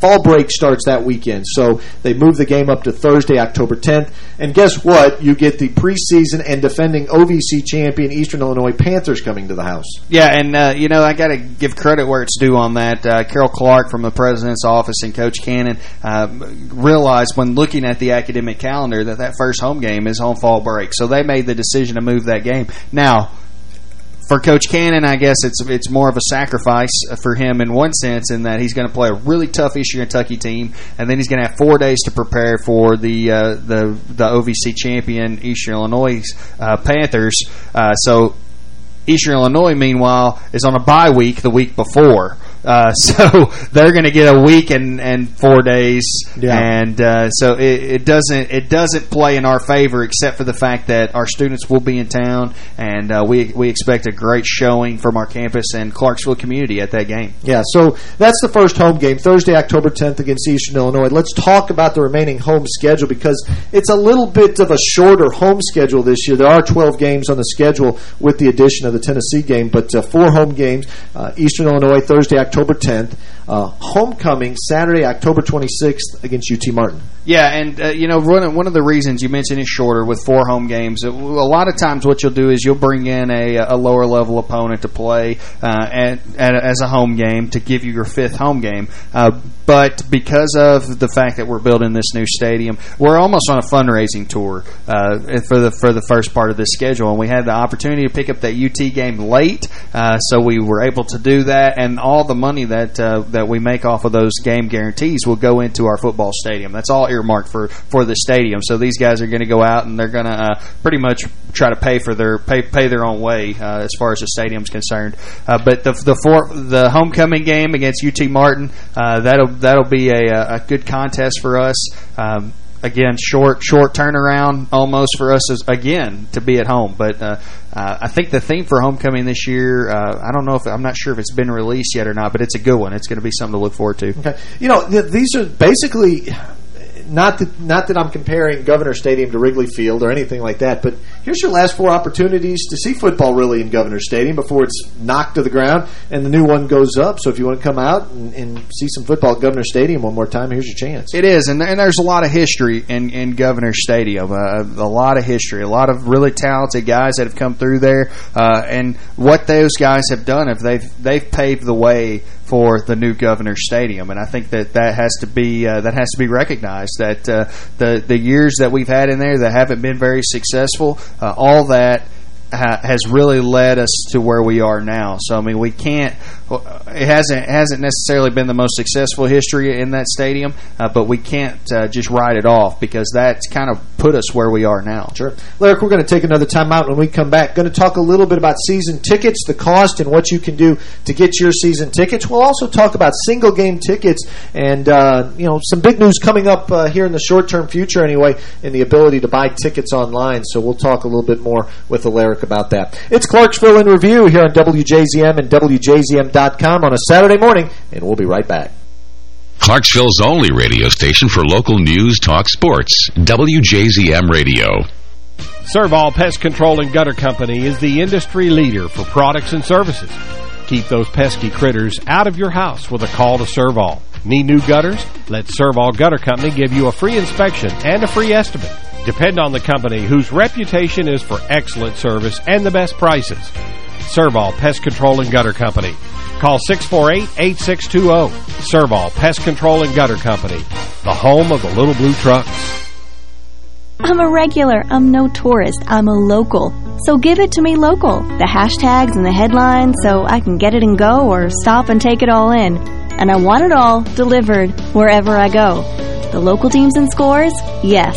fall break starts that weekend. So they move the game up to Thursday, October 10th. And guess what? You get the preseason and defending OVC champion Eastern Illinois Panthers coming to the house. Yeah, and, uh, you know, I got to give credit where it's due on that. Uh, Carol Clark from the president's office and Coach Cannon uh, realized when looking at the academic calendar that that first home game is on fall break. So they made the decision to move that game. Now, for Coach Cannon, I guess it's it's more of a sacrifice for him in one sense in that he's going to play a really tough Eastern Kentucky team, and then he's going to have four days to prepare for the uh, the the OVC champion Eastern Illinois uh, Panthers. Uh, so Eastern Illinois, meanwhile, is on a bye week the week before. Uh, so they're going to get a week and, and four days, Yeah. and uh, so it, it doesn't it doesn't play in our favor except for the fact that our students will be in town, and uh, we we expect a great showing from our campus and Clarksville community at that game. Yeah, so that's the first home game, Thursday, October 10th against Eastern Illinois. Let's talk about the remaining home schedule because it's a little bit of a shorter home schedule this year. There are 12 games on the schedule with the addition of the Tennessee game, but uh, four home games, uh, Eastern Illinois, Thursday, October 10th. Uh, homecoming, Saturday, October 26th against UT Martin. Yeah, and uh, you know, one of, the reasons you mentioned is shorter with four home games. A lot of times, what you'll do is you'll bring in a, a lower level opponent to play uh, at, at, as a home game to give you your fifth home game. Uh, but because of the fact that we're building this new stadium, we're almost on a fundraising tour uh, for the for the first part of this schedule, and we had the opportunity to pick up that UT game late, uh, so we were able to do that, and all the money that uh, that we make off of those game guarantees will go into our football stadium. That's all earmarked for for the stadium. So these guys are going to go out and they're going to uh, pretty much try to pay for their pay pay their own way uh, as far as the stadium's concerned. Uh, but the the four, the homecoming game against UT Martin uh, that'll that'll be a, a good contest for us. Um, again, short short turnaround almost for us as, again to be at home. But uh, uh, I think the theme for homecoming this year, uh, I don't know if I'm not sure if it's been released yet or not, but it's a good one. It's going to be something to look forward to. Okay. You know, th these are basically not that not that I'm comparing Governor Stadium to Wrigley Field or anything like that, but here's your last four opportunities to see football really in Governor Stadium before it's knocked to the ground and the new one goes up. So if you want to come out and, and see some football at Governor Stadium one more time, here's your chance. It is, and, and there's a lot of history in, in Governor Stadium. Uh, a lot of history, a lot of really talented guys that have come through there. Uh, and what those guys have done, if they've they've paved the way for the new Governor Stadium, and I think that that has to be uh, that has to be recognized. That uh, the the years that we've had in there that haven't been very successful, uh, all that ha has really led us to where we are now. So I mean, we can't. It hasn't hasn't necessarily been the most successful history in that stadium, uh, but we can't uh, just write it off because that's kind of put us where we are now. Sure. Larry, we're going to take another time out when we come back. Going to talk a little bit about season tickets, the cost, and what you can do to get your season tickets. We'll also talk about single game tickets and, uh, you know, some big news coming up uh, here in the short-term future anyway in the ability to buy tickets online. So we'll talk a little bit more with Alaric about that. It's Clarksville in Review here on WJZM and WJZM.com on a Saturday morning, and we'll be right back. Clarksville's only radio station for local news, talk, sports. WJZM Radio. Servall Pest Control and Gutter Company is the industry leader for products and services. Keep those pesky critters out of your house with a call to Servall. Need new gutters? Let Servall Gutter Company give you a free inspection and a free estimate. Depend on the company whose reputation is for excellent service and the best prices. Servall Pest Control and Gutter Company. Call 648-8620. Servall Pest Control and Gutter Company, the home of the little blue trucks. I'm a regular. I'm no tourist. I'm a local. So give it to me local. The hashtags and the headlines so I can get it and go or stop and take it all in. And I want it all delivered wherever I go. The local teams and scores? Yes.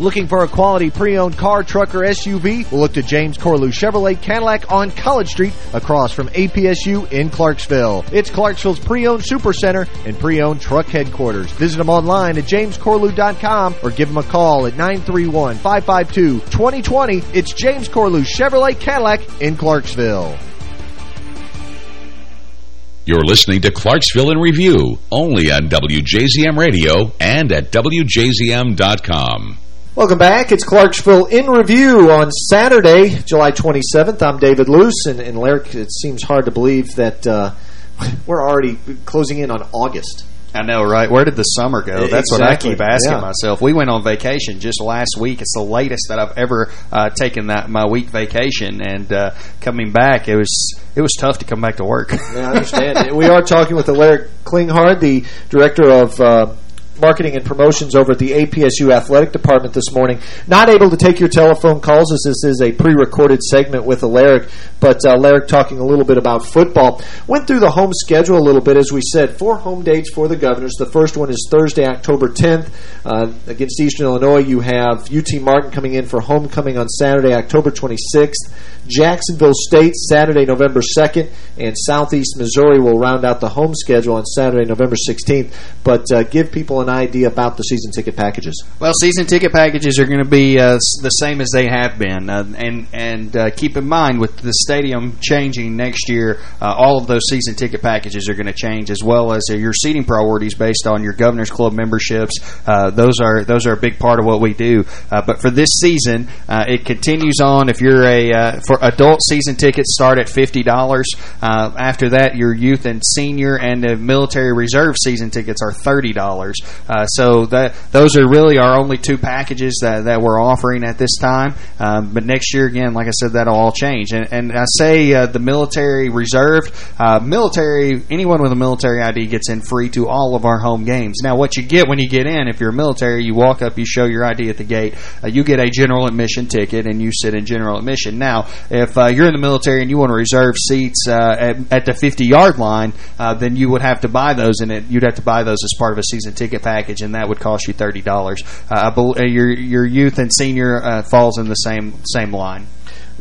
Looking for a quality pre-owned car, truck, or SUV? Look to James Corlew Chevrolet Cadillac on College Street across from APSU in Clarksville. It's Clarksville's pre-owned supercenter and pre-owned truck headquarters. Visit them online at jamescorlew.com or give them a call at 931-552-2020. It's James Corlew Chevrolet Cadillac in Clarksville. You're listening to Clarksville in Review, only on WJZM Radio and at WJZM.com. Welcome back. It's Clarksville in Review on Saturday, July 27th. I'm David Loos, and, and Larry, it seems hard to believe that uh, we're already closing in on August. I know, right? Where did the summer go? That's Exactly. what I keep asking Yeah. myself. We went on vacation just last week. It's the latest that I've ever uh, taken that my week vacation, and uh, coming back, it was it was tough to come back to work. Yeah, I understand. we are talking with Alaric Klinghard, the director of uh, marketing and promotions over at the APSU Athletic Department this morning. Not able to take your telephone calls as this is a pre-recorded segment with Alaric, but uh, Alaric talking a little bit about football. Went through the home schedule a little bit, as we said. Four home dates for the Governors. The first one is Thursday, October 10th. Uh, against Eastern Illinois, you have UT Martin coming in for homecoming on Saturday, October 26th. Jacksonville State, Saturday, November 2nd, and Southeast Missouri will round out the home schedule on Saturday, November 16th. But uh, give people an idea about the season ticket packages. Well, season ticket packages are going to be uh, the same as they have been, uh, and and uh, keep in mind with the stadium changing next year, uh, all of those season ticket packages are going to change, as well as uh, your seating priorities based on your Governors Club memberships. Uh, those are those are a big part of what we do. But for this season, it continues on. If you're a for adult season tickets, start at fifty dollars. Uh, after that, your youth and senior and the military reserve season tickets are thirty dollars. Uh, so that those are really our only two packages that, that we're offering at this time. Um, but next year, again, like I said, that'll all change. And, and I say uh, the military reserved, uh, military, anyone with a military ID gets in free to all of our home games. Now, what you get when you get in, if you're military, you walk up, you show your ID at the gate, uh, you get a general admission ticket, and you sit in general admission. Now, if uh, you're in the military and you want to reserve seats at, at the 50-yard line, then you would have to buy those, and you'd have to buy those as part of a season ticket package, and that would cost you thirty dollars. Uh, I bel- uh, your your youth and senior uh, falls in the same same line.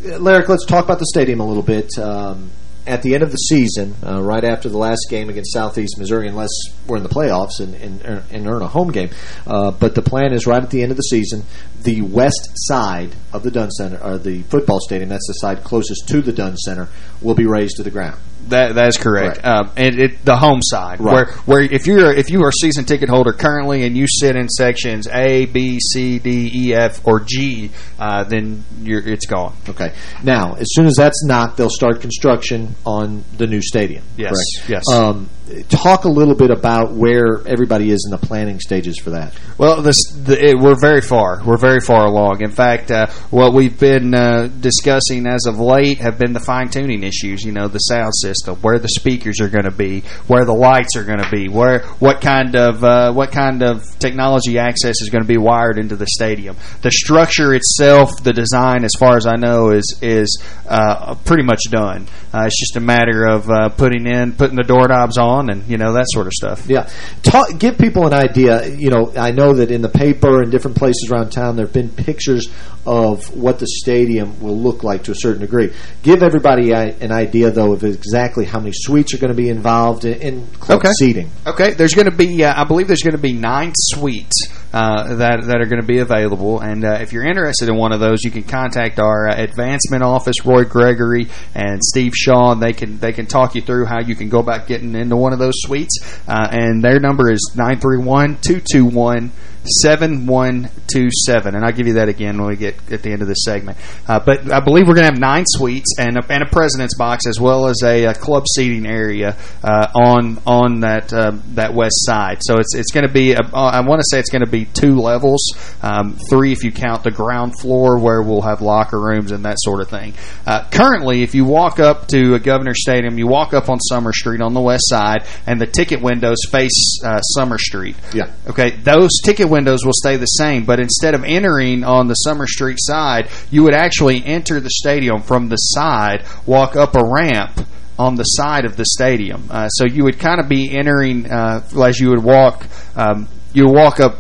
Larry, let's talk about the stadium a little bit. Um, at the end of the season, uh, right after the last game against Southeast Missouri, unless we're in the playoffs and, and, and earn a home game, uh, but the plan is right at the end of the season, the west side of the Dunn Center, or the football stadium, that's the side closest to the Dunn Center, will be razed to the ground. That that's correct. Um, and it, the home side, Right. where where if you're if you are a season ticket holder currently and you sit in sections A, B, C, D, E, F, or G, uh, then you're it's gone. Okay. Now, as soon as that's not, they'll start construction on the new stadium. Yes, correct? yes. Um, talk a little bit about where everybody is in the planning stages for that. Well, this the, it, we're very far. We're very far along. In fact, uh, what we've been uh, discussing as of late have been the fine tuning issues. You know, the sound system, where the speakers are going to be, where the lights are going to be, where what kind of uh, what kind of technology access is going to be wired into the stadium. The structure itself, the design, as far as I know, is is uh, pretty much done. Uh, it's just a matter of uh, putting in putting the doorknobs on, and you know that sort of stuff. Yeah. Talk, give people an idea. You know, I know that in the paper and different places around town, there have been pictures of what the stadium will look like to a certain degree. Give everybody an idea, though, of exactly how many suites are going to be involved in, in club Okay. seating. Okay, there's going to be, uh, I believe there's going to be nine suites uh, that that are going to be available, and uh, if you're interested in one of those, you can contact our uh, advancement office, Roy Gregory and Steve Shaw, and they can they can talk you through how you can go about getting into one of those suites, uh, and their number is nine three one two two one. 7127 and I'll give you that again when we get at the end of this segment. Uh, but I believe we're going to have nine suites and a, and a president's box as well as a, a club seating area uh, on on that uh, that west side. So it's it's going to be a, I want to say it's going to be two levels um, three if you count the ground floor where we'll have locker rooms and that sort of thing. Uh, currently if you walk up to a Governor Stadium you walk up on Summer Street on the west side and the ticket windows face uh, Summer Street. Yeah. Okay, those ticket windows will stay the same, but instead of entering on the Summer Street side, you would actually enter the stadium from the side, walk up a ramp on the side of the stadium. Uh, so you would kind of be entering uh, as you would walk. Um, you walk up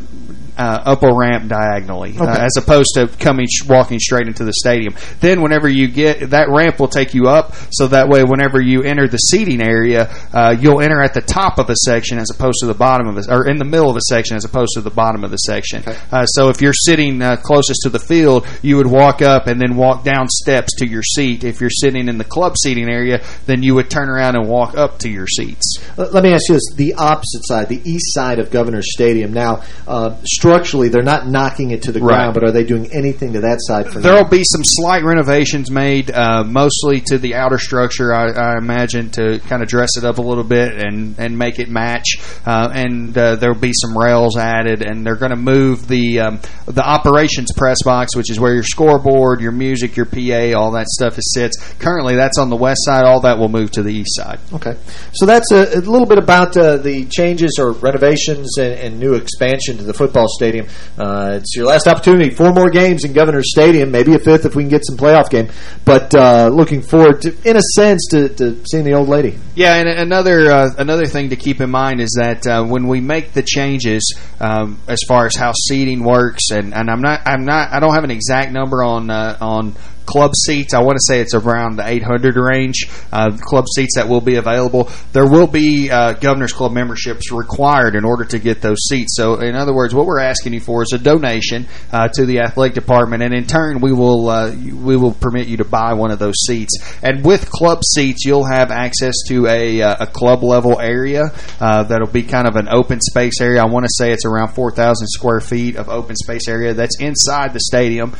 uh, up a ramp diagonally, uh, as opposed to coming walking straight into the stadium. Then, whenever you get that ramp, will take you up, so that way, whenever you enter the seating area, uh, you'll enter at the top of a section as opposed to the bottom of a, or in the middle of a section as opposed to the bottom of the section. Uh, so, if you're sitting uh, closest to the field, you would walk up and then walk down steps to your seat. If you're sitting in the club seating area, then you would turn around and walk up to your seats. Let me ask you this. The opposite side, the east side of Governor's Stadium. Now, uh, structurally, they're not knocking it to the Right. ground, but are they doing anything to that side for There now? will be some slight renovations made, uh, mostly to the outer structure, I, I imagine, to kind of dress it up a little bit and, and make it match. Uh, and uh, there will be some rails added, and they're going to move the um, the operations press box, which is where your scoreboard, your music, your PA, all that stuff is sits. Currently, that's on the west side. All that will move to the east side. Okay. So that's a, a little bit about uh, the changes or renovations and, and new expansion to the football stadium. Uh, it's your last opportunity. Four more games in Governor's Stadium, maybe a fifth if we can get some playoff game. But uh, looking forward, to, in a sense, to, to seeing the old lady. Yeah, and another uh, another thing to keep in mind is that uh, when we make the changes um, as far as how seating works, and, and I'm not I'm not I don't have an exact number on uh, on club seats. I want to say it's around the 800 range. Uh, club seats that will be available. There will be uh, Governor's Club memberships required in order to get those seats. So, in other words, what we're asking you for is a donation uh, to the athletic department, and in turn, we will uh, we will permit you to buy one of those seats. And with club seats, you'll have access to a uh, a club level area that'll be kind of an open space area. I want to say it's around 4,000 square feet of open space area that's inside the stadium,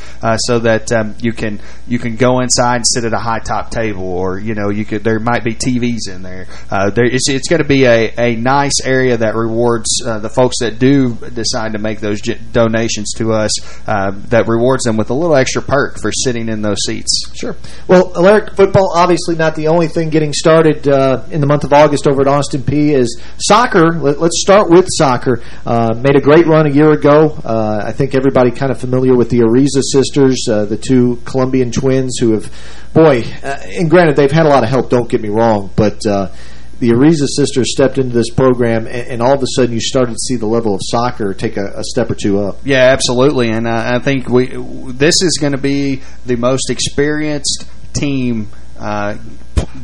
so that um, you can you can go inside and sit at a high top table, or you know you could there might be TVs in there. Uh, there it's, it's going to be a, a nice area that rewards uh, the folks that do decide to make those donations to us. Uh, that rewards them with a little extra perk for sitting in those seats. Sure. Well, Alaric football, obviously not the only thing getting started uh, in the month of August over at Austin Peay is soccer. Let, us start with soccer. Uh, made a great run a year ago. Uh, I think everybody kind of familiar with the Ariza sisters, the two Colombian twins who have, boy, uh, and granted, they've had a lot of help, don't get me wrong, but uh, the Ariza sisters stepped into this program, and, and, all of a sudden you started to see the level of soccer take a, a step or two up. Yeah, absolutely, and uh, I think we this is going to be the most experienced team uh,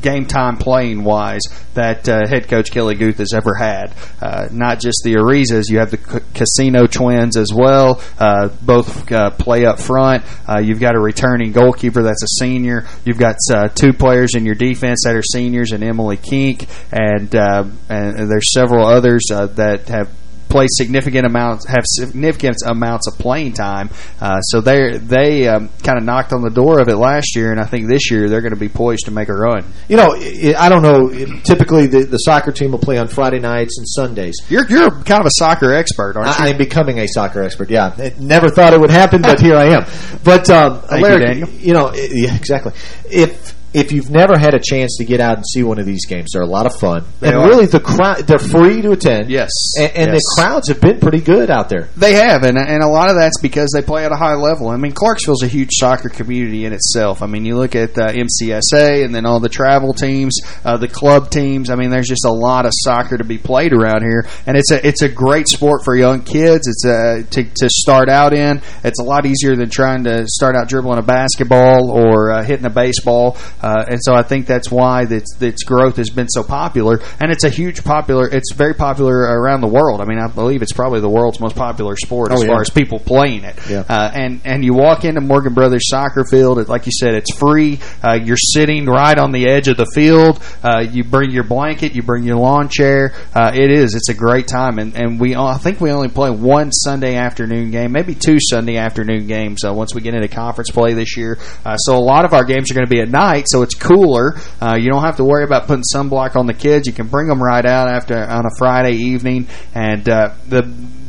game time playing wise that uh, head coach Kelly Guth has ever had. Uh, not just the Arizas, you have the Casino twins as well. Uh, both uh, play up front. Uh, you've got a returning goalkeeper that's a senior. You've got uh, two players in your defense that are seniors, and Emily Kink, and and there's several others that have play significant amounts, have significant amounts of playing time. Uh, so they they um, kind of knocked on the door of it last year, and I think this year they're going to be poised to make a run. You know, I don't know. Typically, the, the soccer team will play on Friday nights and Sundays. You're you're kind of a soccer expert, aren't you? I, am becoming a soccer expert. Yeah, it never thought it would happen, but here I am. But um, Larry, you, you know, yeah, exactly. If if you've never had a chance to get out and see one of these games, they're a lot of fun. They and are. really, the crowd they're free to attend. Yes. And, and yes. the crowds have been pretty good out there. They have, and and a lot of that's because they play at a high level. I mean, Clarksville's a huge soccer community in itself. I mean, you look at uh, MCSA and then all the travel teams, uh, the club teams. I mean, there's just a lot of soccer to be played around here, and it's a it's a great sport for young kids. It's a to to start out in. It's a lot easier than trying to start out dribbling a basketball or uh, hitting a baseball, uh, and so I think that's why its its growth has been so popular, and it's a huge popular. It's very popular around the world. I mean, I believe it's probably the world's most popular sport as oh, yeah. far as people playing it. Yeah. Uh, and and you walk into Morgan Brothers soccer field, it, like you said, it's free. Uh, you're sitting right on the edge of the field. Uh, you bring your blanket, you bring your lawn chair. Uh, it is. It's a great time, and and we I think we only play one Sunday afternoon game, maybe two Sunday afternoon games. Uh, once we get into conference play this year, uh, so a lot of our games are going to be at night, so it's cooler. Uh, you don't have to worry about putting sunblock on the kids. You can bring them right out after on a Friday evening. And uh, the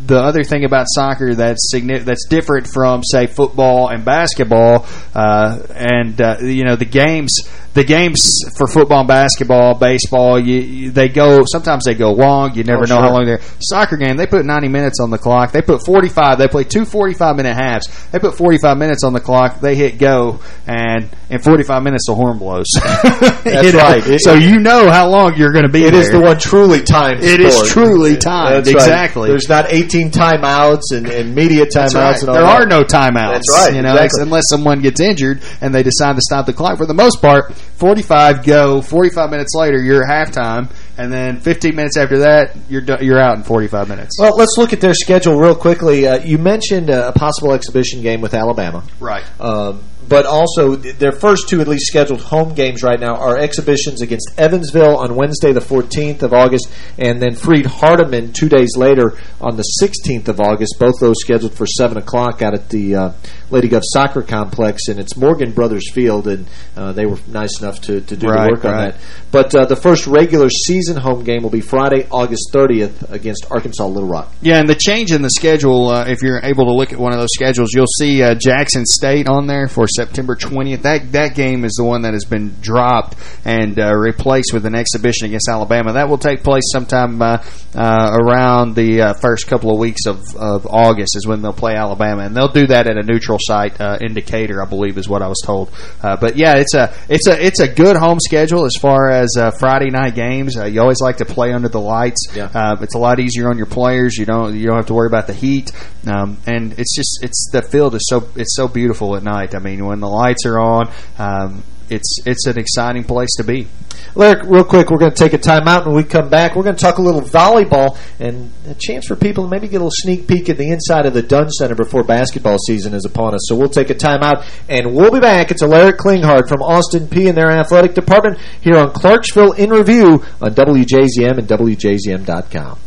the other thing about soccer that's that's different from say football and basketball, uh, and uh, you know the games the games for football and basketball, baseball, you, you, they go sometimes they go long. You never oh, know sure. how long they're. Soccer game, they put 90 minutes on the clock. They put 45. They play two 45 minute halves. They put 45 minutes on the clock. They hit go, and in 45 minutes the horn blows. That's you know? right. It, so you know how long you're going to be. It there. is the one truly timed. It sport. is truly timed. That's exactly. Right. There's not 18 team timeouts and, and media timeouts right. and all There that. are no timeouts. That's right. You know, exactly. unless someone gets injured and they decide to stop the clock. For the most part, 45 go, 45 minutes later, you're at halftime, and then 15 minutes after that, you're do- you're out in 45 minutes. Well, let's look at their schedule real quickly. Uh, you mentioned a possible exhibition game with Alabama. Right. Um, but also, their first two at least scheduled home games right now are exhibitions against Evansville on Wednesday the 14th of August and then Freed Hardeman two days later on the 16th of August, both those scheduled for 7 o'clock out at the uh, Lady Gov Soccer Complex, and it's Morgan Brothers Field, and uh, they were nice enough to, to do Right, the work on that. But uh, the first regular season home game will be Friday, August 30th against Arkansas Little Rock. Yeah, and the change in the schedule, uh, if you're able to look at one of those schedules, you'll see uh, Jackson State on there for September 20th. That that game is the one that has been dropped and uh, replaced with an exhibition against Alabama. That will take place sometime uh, uh, around the uh, first couple of weeks of, of August is when they'll play Alabama, and they'll do that at a neutral site, uh, in Decatur, I believe, is what I was told. Uh, but yeah, it's a it's a it's a good home schedule as far as uh, Friday night games. Uh, you always like to play under the lights. Yeah. It's a lot easier on your players. You don't you don't have to worry about the heat, um, and it's just it's the field is so it's so beautiful at night. I mean, when the lights are on, um, it's it's an exciting place to be. Lyric, real quick, we're going to take a timeout. When we come back, we're going to talk a little volleyball and a chance for people to maybe get a little sneak peek at the inside of the Dunn Center before basketball season is upon us. So we'll take a timeout, and we'll be back. It's Alaric Klinghardt from Austin Peay and their athletic department here on Clarksville in Review on WJZM and WJZM.com.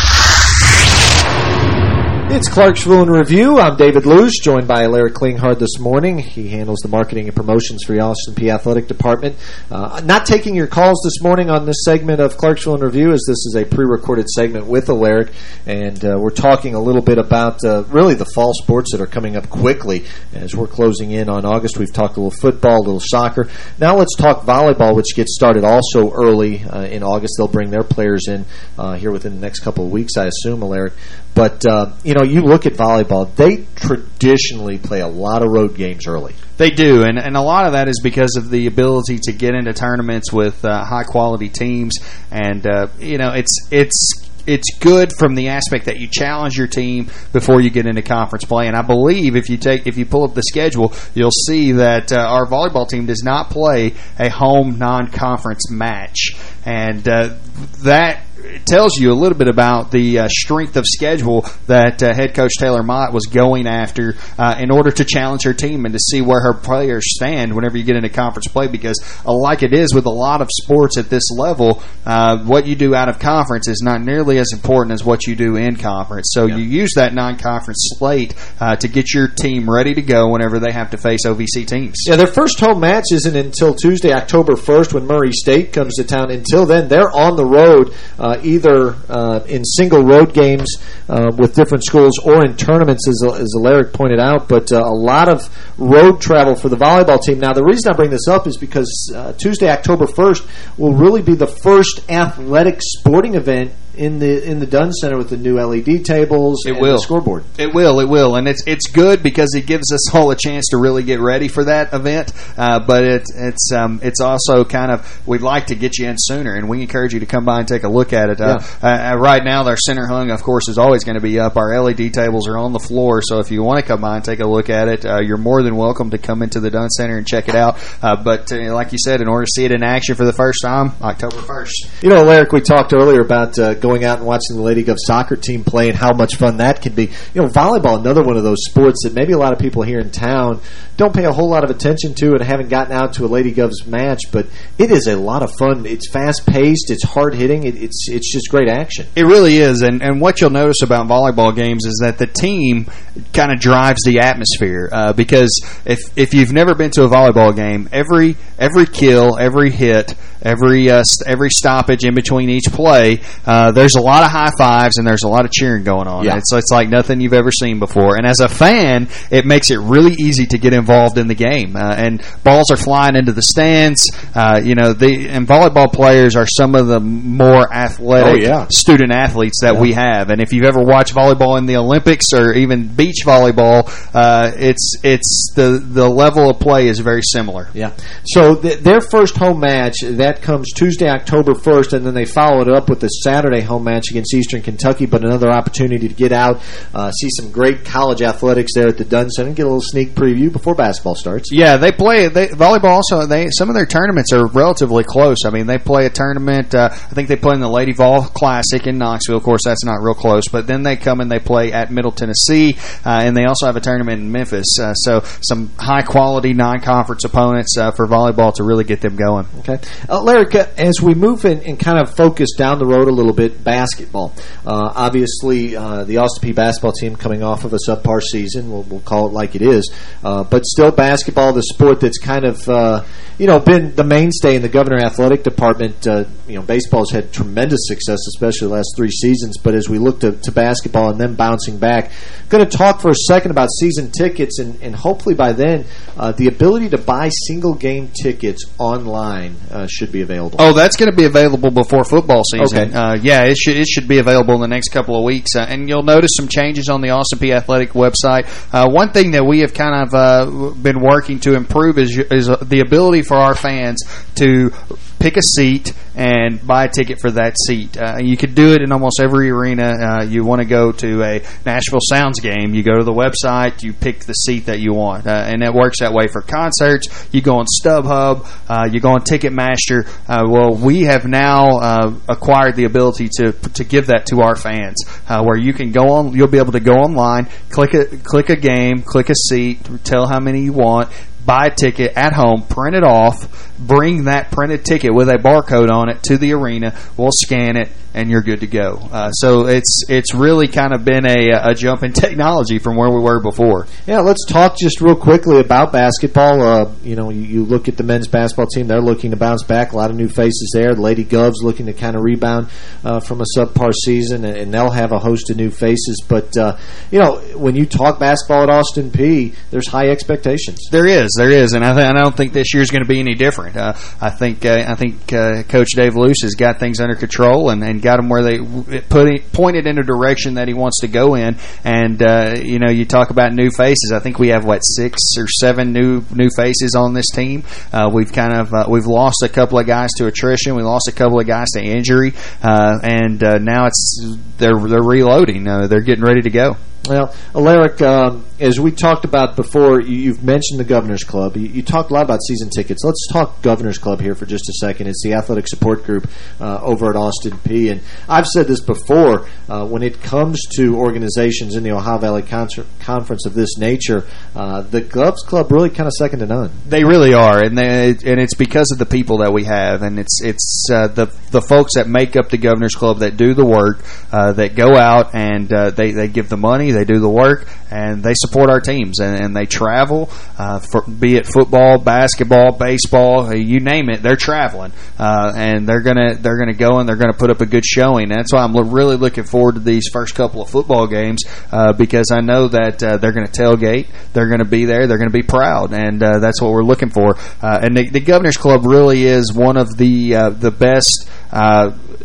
It's Clarksville in Review. I'm David Loos, joined by Larry Klinghardt this morning. He handles the marketing and promotions for the Austin Peay Athletic Department. Uh, not taking your calls this morning on this segment of Clarksville in Review, as this is a pre-recorded segment with Alaric, and uh, we're talking a little bit about uh, really the fall sports that are coming up quickly as we're closing in on August. We've talked a little football, a little soccer. Now let's talk volleyball, which gets started also early uh, in August. They'll bring their players in uh, here within the next couple of weeks, I assume, Alaric. But, uh, you know, you look at volleyball, they traditionally play a lot of road games early. They do, and, and a lot of that is because of the ability to get into tournaments with uh, high-quality teams. And, uh, you know, it's it's it's good from the aspect that you challenge your team before you get into conference play. And I believe if you take if you pull up the schedule, you'll see that uh, our volleyball team does not play a home non-conference match. And uh, that tells you a little bit about the uh, strength of schedule that uh, head coach Taylor Mott was going after uh, in order to challenge her team and to see where her players stand whenever you get into conference play because uh, like it is with a lot of sports at this level, uh, what you do out of conference is not nearly as important as what you do in conference. So you use that non-conference slate uh, to get your team ready to go whenever they have to face OVC teams. Yeah, their first home match isn't until Tuesday, October 1st when Murray State comes to town. Until then, they're on the road uh, either uh, in single road games uh, with different schools or in tournaments, as, as Alaric pointed out. But uh, a lot of road travel for the volleyball team. Now, the reason I bring this up is because uh, Tuesday, October 1st will really be the first athletic sporting event in the in the Dunn Center with the new LED tables It and will. the scoreboard. It will, it will, and it's it's good because it gives us all a chance to really get ready for that event. Uh, but it, it's um, it's also kind of we'd like to get you in sooner, and we encourage you to come by and take a look at it. Uh, uh, right now, our center hung, of course, is always going to be up. Our LED tables are on the floor, so if you want to come by and take a look at it, uh, you're more than welcome to come into the Dunn Center and check it out. Uh, but uh, like you said, in order to see it in action for the first time, October first. You know, Larry, we talked earlier about uh, going out and watching the Lady Gov soccer team play and how much fun that can be. You know, volleyball, another one of those sports that maybe a lot of people here in town don't pay a whole lot of attention to and haven't gotten out to a Lady Gov's match, but it is a lot of fun. It's fast-paced, it's hard-hitting, it, it's it's just great action. It really is, and and what you'll notice about volleyball games is that the team kind of drives the atmosphere. Uh, because if if you've never been to a volleyball game, every every kill, every hit, every uh, every stoppage in between each play, uh, there's a lot of high fives and there's a lot of cheering going on. Yeah. It's it's like nothing you've ever seen before. And as a fan, it makes it really easy to get involved in the game. Uh, and balls are flying into the stands. Uh, you know, the and volleyball players are some of the more athletic Oh, yeah. student athletes that we have. And if you've ever watched volleyball in the Olympics or even beach volleyball, uh, it's it's the the level of play is very similar. Yeah. So th their first home match, that comes Tuesday, October 1st, and then they follow it up with the Saturday home match against Eastern Kentucky, but another opportunity to get out, uh, see some great college athletics there at the Dunn Center, and get a little sneak preview before basketball starts. Yeah, they play they, volleyball. Also, they some of their tournaments are relatively close. I mean, they play a tournament. Uh, I think they play in the Lady Vol Classic in Knoxville. Of course, that's not real close. But then they come and they play at Middle Tennessee, uh, and they also have a tournament in Memphis. Uh, so some high quality non-conference opponents uh, for volleyball to really get them going. Okay. Uh, Larry, as we move in and kind of focus down the road a little bit, basketball. Uh, obviously, uh, the Austin Peay basketball team coming off of a subpar season, we'll, we'll call it like it is, uh, but still basketball, the sport that's kind of, uh, you know, been the mainstay in the Governor Athletic Department. Uh, you know, baseball's had tremendous success, especially the last three seasons, but as we look to, to basketball and then bouncing back, going to talk for a second about season tickets, and, and hopefully by then, uh, the ability to buy single game tickets online uh, should be available. Oh, that's going to be available before football season. Okay. Uh, yeah, it should it should be available in the next couple of weeks, uh, and you'll notice some changes on the Austin Peay Athletic website. Uh, one thing that we have kind of uh, been working to improve is is the ability for our fans to pick a seat and buy a ticket for that seat. Uh, you could do it in almost every arena. Uh, you want to go to a Nashville Sounds game, you go to the website, you pick the seat that you want. Uh, and it works that way for concerts. You go on StubHub, uh, you go on Ticketmaster. Uh, well, we have now uh, acquired the ability to to give that to our fans, where you can go on, you'll be able to go online, click a, click a game, click a seat, tell how many you want, buy a ticket at home, print it off, bring that printed ticket with a barcode on it to the arena. We'll scan it, and you're good to go. Uh, so it's it's really kind of been a, a jump in technology from where we were before. Yeah, let's talk just real quickly about basketball. Uh, you know, you, you look at the men's basketball team; they're looking to bounce back. A lot of new faces there. The Lady Govs looking to kind of rebound uh, from a subpar season, and, and, they'll have a host of new faces. But uh, you know, when you talk basketball at Austin Peay, there's high expectations. There is, there is, and I, th I don't think this year's going to be any different. Uh, I think uh, I think uh, Coach Dave Loos has got things under control and, and got them where they put pointed in a direction that he wants to go in. And uh, you know, you talk about new faces. I think we have what six or seven new new faces on this team. Uh, we've kind of uh, we've lost a couple of guys to attrition. We lost a couple of guys to injury, uh, and uh, now it's they're they're reloading. Uh, they're getting ready to go. Well, Alaric, um, as we talked about before, you, have mentioned the Governor's Club. You, you, talked a lot about season tickets. Let's talk Governor's Club here for just a second. It's the athletic support group uh, over at Austin Peay. And I've said this before, uh, when it comes to organizations in the Ohio Valley Con Conference of this nature, uh, the Govs Club really kind of second to none. They really are, and they, and it's because of the people that we have, and it's it's uh, the the folks that make up the Governor's Club that do the work, uh, that go out and uh, they they give the money, they do the work, and they support our teams, and, and they travel, uh, for be it football, basketball, baseball, uh, you name it, they're traveling, uh, and they're gonna they're gonna go and they're gonna put up a good showing. That's why I'm lo really looking forward to these first couple of football games uh, because I know that uh, they're gonna tailgate, they're gonna be there, they're gonna be proud, and uh, that's what we're looking for. and the, the Governor's Club really is one of the the best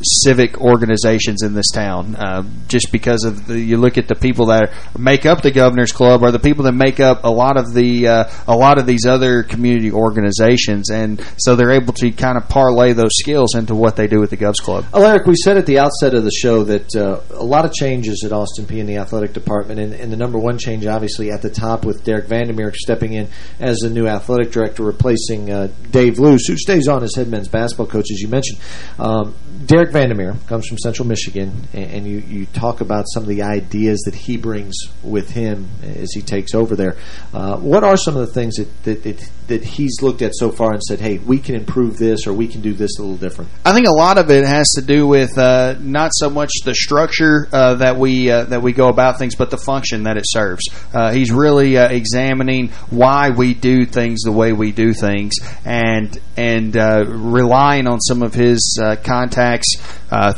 civic organizations in this town. Uh, just because of the, you look at the people that make up the Governor's Club or the people that make up a lot of the uh, a lot of these other community organizations, and so they're able to kind of parlay those skills into what they do with the Govs Club. Alaric, we said at the outset of the show that uh, a lot of changes at Austin Peay in the athletic department, and, and, the number one change, obviously, at the top with Derek van der Merwe stepping in as the new athletic director, replacing uh, Dave Loos, who stays on as head men's basketball coach, as you mentioned. Um, Derek van der Merwe comes from Central Michigan, and, and you, you talk about some of the ideas that he brings with him as he takes over there. Uh, what are some of the things that, that, that, that he's looked at so far and said, hey, we can improve this or we can do this a little different? I think a lot of it has to do with uh, not so much the structure uh, that we uh, that we go about things, but the function that it serves. Uh, he's really uh, examining why we do things the way we do things, and and relying on some of his contacts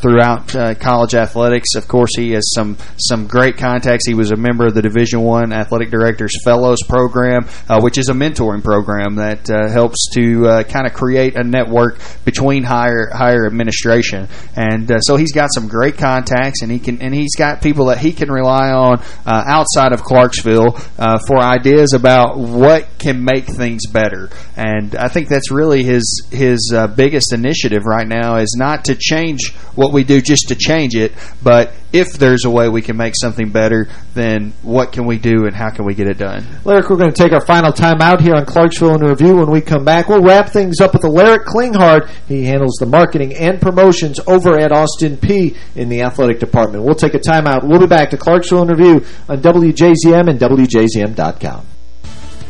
throughout college athletics. Of course, he has some some great contacts. He was a member of the Division One Athletic Directors Fellows program, which is a mentoring program that helps to kind of create a network between higher higher administration. And uh, so he's got some great contacts, and he can and he's got people that he can rely on uh, outside of Clarksville uh, for ideas about what can make things better. And I think that's really his his uh, biggest initiative right now is not to change what we do just to change it, but if there's a way we can make something better, then what can we do and how can we get it done? Alaric, we're going to take our final time out here on Clarksville in Review. When we come back, we'll wrap things up with Alaric Klinghardt. He handles the marketing and promotions over at Austin Peay in the athletic department. We'll take a time out. We'll be back to Clarksville in Review on WJZM and WJZM.com.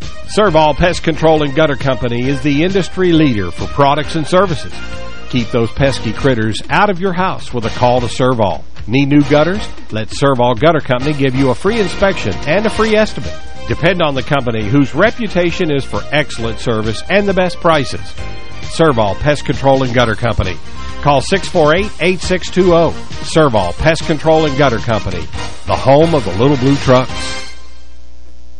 Servall Pest Control and Gutter Company is the industry leader for products and services. Keep those pesky critters out of your house with a call to Servall. Need new gutters? Let Servall Gutter Company give you a free inspection and a free estimate. Depend on the company whose reputation is for excellent service and the best prices. Servall Pest Control and Gutter Company. Call 648-8620. Servall Pest Control and Gutter Company, the home of the little blue trucks.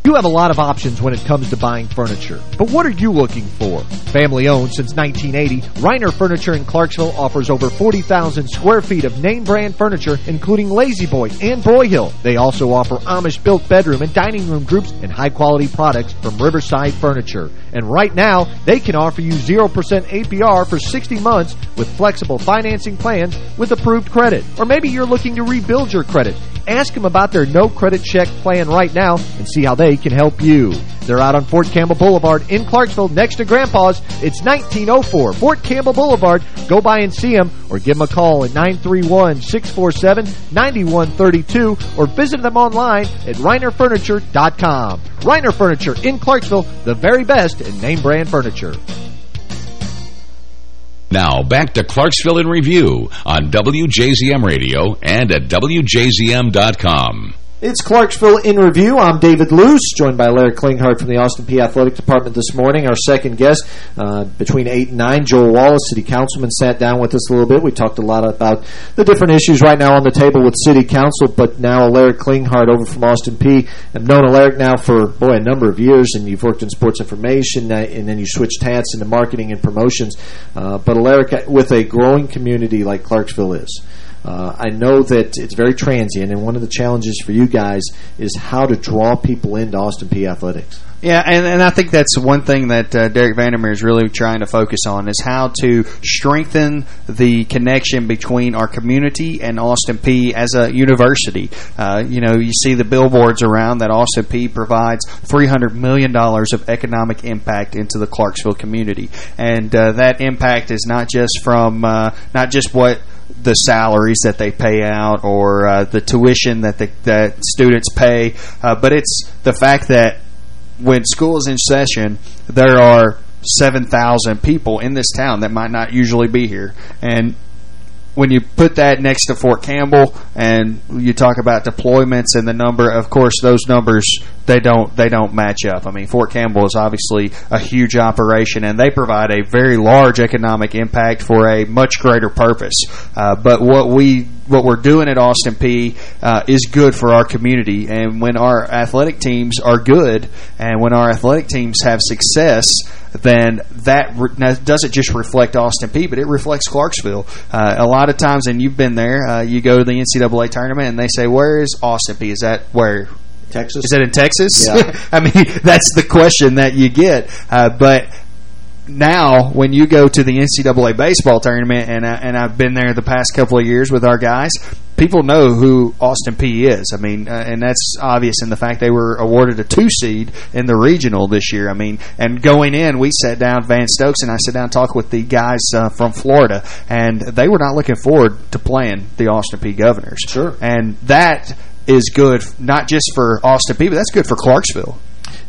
You have a lot of options when it comes to buying furniture. But what are you looking for? Family owned since 1980, Reiner Furniture in Clarksville offers over 40,000 square feet of name brand furniture, including La-Z-Boy and Broyhill. They also offer Amish-built bedroom and dining room groups and high-quality products from Riverside Furniture. And right now, they can offer you 0% APR for 60 months with flexible financing plans with approved credit. Or maybe you're looking to rebuild your credit. Ask them about their no-credit check plan right now and see how they can help you. They're out on Fort Campbell Boulevard in Clarksville next to Grandpa's. It's 1904 Fort Campbell Boulevard. Go by and see them or give them a call at 931-647-9132 or visit them online at reinerfurniture.com. Reiner Furniture in Clarksville, the very best in name brand furniture. Now, back to Clarksville in Review on WJZM Radio and at WJZM.com. It's Clarksville in Review. I'm David Loos, joined by Larry Klinghardt from the Austin Peay Athletic Department this morning. Our second guest, uh, between 8 and 9, Joel Wallace, City Councilman, sat down with us a little bit. We talked a lot about the different issues right now on the table with City Council, but now Larry Klinghardt over from Austin Peay. I've known Alaric now for, boy, a number of years, and you've worked in sports information, uh, and then you switched hats into marketing and promotions. Uh, but Alaric, with a growing community like Clarksville is, Uh, I know that it's very transient, and one of the challenges for you guys is how to draw people into Austin Peay athletics. Yeah, and, and I think that's one thing that uh, Derek van der Merwe is really trying to focus on is how to strengthen the connection between our community and Austin Peay as a university. Uh, you know, you see the billboards around that Austin Peay provides $300 million of economic impact into the Clarksville community. And uh, that impact is not just from, uh, not just what the salaries that they pay out or uh, the tuition that the that students pay, uh, but it's the fact that when school is in session, there are 7,000 people in this town that might not usually be here. And when you put that next to Fort Campbell and you talk about deployments and the number, of course, those numbers they don't they don't match up. I mean, Fort Campbell is obviously a huge operation, and they provide a very large economic impact for a much greater purpose. Uh, but what we what we're doing at Austin Peay uh, is good for our community, and when our athletic teams are good, and when our athletic teams have success, then that doesn't just reflect Austin Peay, but it reflects Clarksville. Uh, a lot of times, and you've been there, uh, you go to the NCAA tournament, and they say, "Where is Austin Peay? Is that where?" Texas. Is that in Texas? Yeah. I mean, that's the question that you get. Uh, but now, when you go to the NCAA baseball tournament, and I, and I've been there the past couple of years with our guys, people know who Austin Peay is. I mean, uh, and that's obvious in the fact they were awarded a two seed in the regional this year. I mean, and going in, we sat down, Van Stokes and I sat down and talked with the guys uh, from Florida, and they were not looking forward to playing the Austin Peay Governors. Sure. And that is good, not just for Austin Peay, but that's good for Clarksville.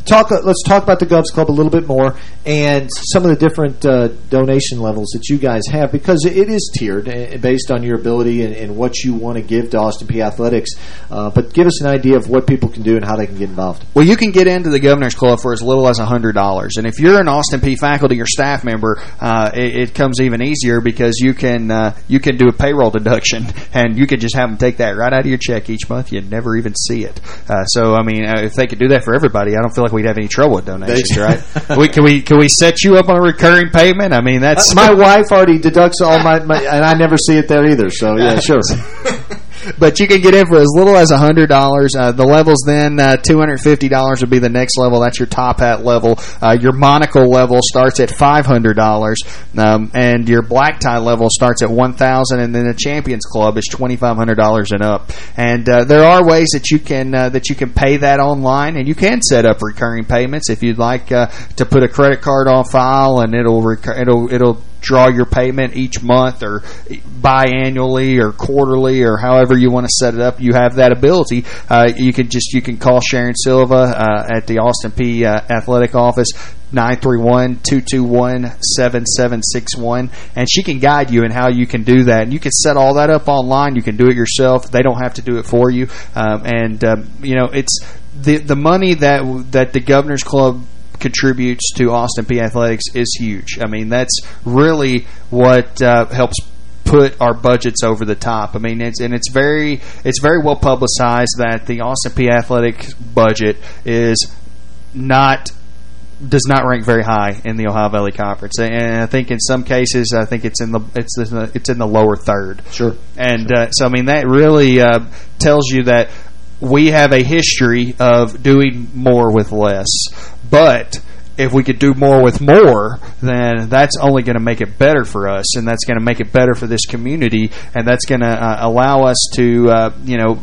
Talk. Uh, let's talk about the Govs Club a little bit more and some of the different uh, donation levels that you guys have because it is tiered uh, based on your ability and, and what you want to give to Austin Peay Athletics. Uh, but give us an idea of what people can do and how they can get involved. Well, you can get into the Governor's Club for as little as $100. And if you're an Austin Peay faculty or staff member, uh, it, it, comes even easier because you can uh, you can do a payroll deduction and you can just have them take that right out of your check each month. You'd never even see it. so, I mean, if they could do that for everybody, I don't feel like we'd have any trouble with donations, right? we, can we can we set you up on a recurring payment? I mean, that's uh, my wife already deducts all my, my, and I never see it there either. So yeah, sure. but you can get in for as little as $100. Uh, the levels then, uh, $250 would be the next level. That's your top hat level. Uh, your monocle level starts at $500. Um, and your black tie level starts at 1,000. And then the Champions Club is $2,500 and up. And uh, there are ways that you can that you can pay that online. And you can set up recurring payments if you'd like to put a credit card on file. And it'll, it'll, it'll draw your payment each month or biannually or quarterly or however you want to set it up. You have that ability. Uh, you can just you can call Sharon Silva uh, at the Austin Peay uh, Athletic Office 931-221-7761 and she can guide you in how you can do that. And you can set all that up online. You can do it yourself. They don't have to do it for you. Um, and um, you know, it's the the money that that the Governor's Club contributes to Austin Peay Athletics is huge. I mean, that's really what uh, helps put our budgets over the top. I mean, it's and it's very it's very well publicized that the Austin Peay Athletic budget is not does not rank very high in the Ohio Valley Conference, and I think in some cases, I think it's in the it's the, it's in the lower third. Sure, and sure. Uh, so I mean that really uh, tells you that we have a history of doing more with less. But if we could do more with more, then that's only going to make it better for us, and that's going to make it better for this community, and that's going to uh, allow us to, uh, you know,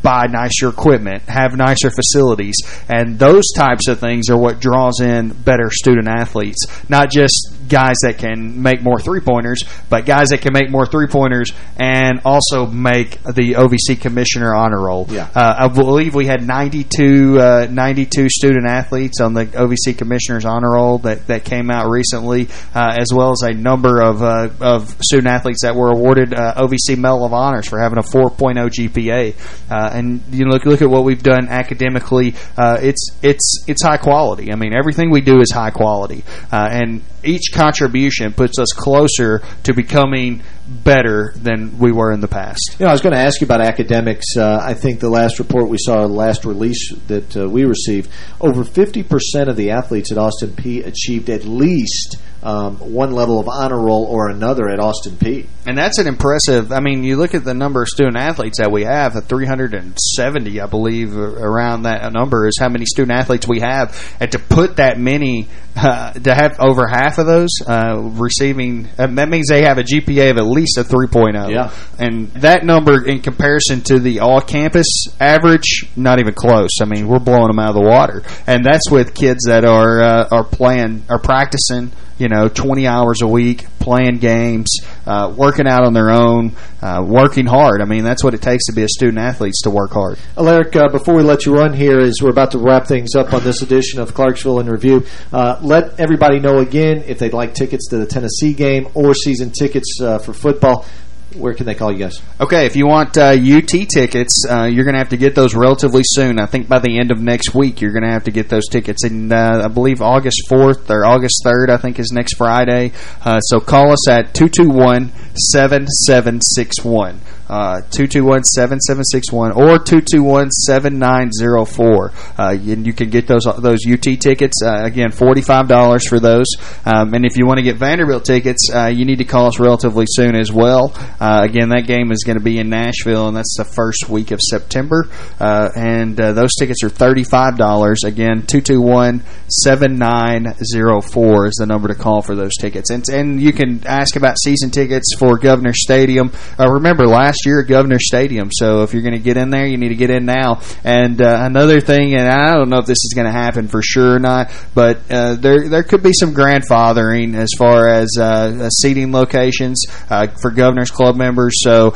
buy nicer equipment, have nicer facilities, and those types of things are what draws in better student athletes. Not just guys that can make more three-pointers, but guys that can make more three-pointers and also make the OVC commissioner honor roll. Yeah. Uh, I believe we had 92, uh, 92 student athletes on the OVC commissioner's honor roll that, that came out recently, uh, as well as a number of uh, of student athletes that were awarded uh, OVC Medal of Honors for having a 4.0 GPA. Uh, and you know, look look at what we've done academically. it's it's it's high quality. I mean, everything we do is high quality, and each contribution puts us closer to becoming better than we were in the past. You know, I was going to ask you about academics. Uh, I think the last report we saw, the last release that uh, we received, over 50% of the athletes at Austin Peay achieved at least um, one level of honor roll or another at Austin Peay. And that's an impressive, I mean, you look at the number of student athletes that we have, the 370, I believe, around that number is how many student athletes we have. And to put that many, uh, to have over half of those uh, receiving, uh, that means they have a GPA of at least a 3.0. Yeah. And that number in comparison to the all-campus average, not even close. I mean, we're blowing them out of the water. And that's with kids that are, uh, are playing, are practicing, you know, 20 hours a week, playing games, uh, working out on their own, uh, working hard. I mean, that's what it takes to be a student athlete to work hard. Alaric, uh, before we let you run here, as we're about to wrap things up on this edition of Clarksville in Review, uh, let everybody know again if they'd like tickets to the Tennessee game or season tickets uh, for football where can they call you guys? Okay, if you want uh, UT tickets, uh, you're going to have to get those relatively soon. I think by the end of next week, you're going to have to get those tickets. And uh, I believe August 4th or August 3rd, I think, is next Friday. Uh, so call us at 221-7761. 221-7761 uh, or 221-7904. Uh, and you can get those those UT tickets. Uh, again, $45 for those. Um, and if you want to get Vanderbilt tickets, uh, you need to call us relatively soon as well. Uh, again, that game is going to be in Nashville, and that's the first week of September. Uh, and those tickets are $35. Again, 221-7904 is the number to call for those tickets. And, and you can ask about season tickets for Governor Stadium. remember, last last year at Governor Stadium. So if you're going to get in there, you need to get in now. And uh, another thing, and I don't know if this is going to happen for sure or not, but uh, there there could be some grandfathering as far as uh, seating locations uh, for Governor's Club members. So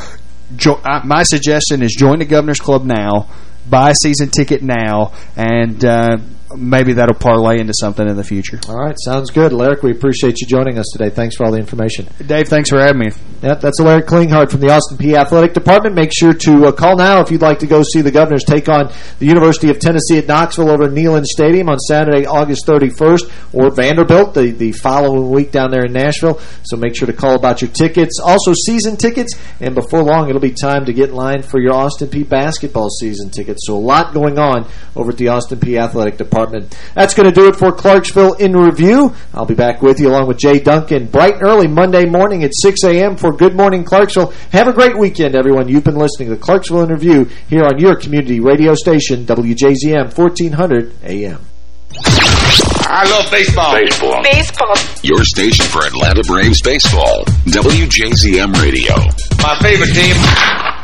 uh, my suggestion is join the Governor's Club now, buy a season ticket now, and uh, maybe that'll parlay into something in the future. All right, sounds good. Larry, we appreciate you joining us today. Thanks for all the information. Dave, thanks for having me. Yep, that's Larry Klinghardt from the Austin Peay Athletic Department. Make sure to uh, call now if you'd like to go see the Governors take on the University of Tennessee at Knoxville over at Neyland Stadium on Saturday, August 31st, or Vanderbilt the, the following week down there in Nashville. So make sure to call about your tickets. Also, season tickets, and before long, it'll be time to get in line for your Austin Peay basketball season tickets. So a lot going on over at the Austin Peay Athletic Department. That's going to do it for Clarksville in Review. I'll be back with you along with Jay Duncan bright and early Monday morning at 6 a.m. for Good Morning Clarksville. Have a great weekend, everyone. You've been listening to Clarksville in Review here on your community radio station, WJZM 1400 AM. I love baseball. Baseball. Baseball. Your station for Atlanta Braves baseball. WJZM Radio. My favorite team.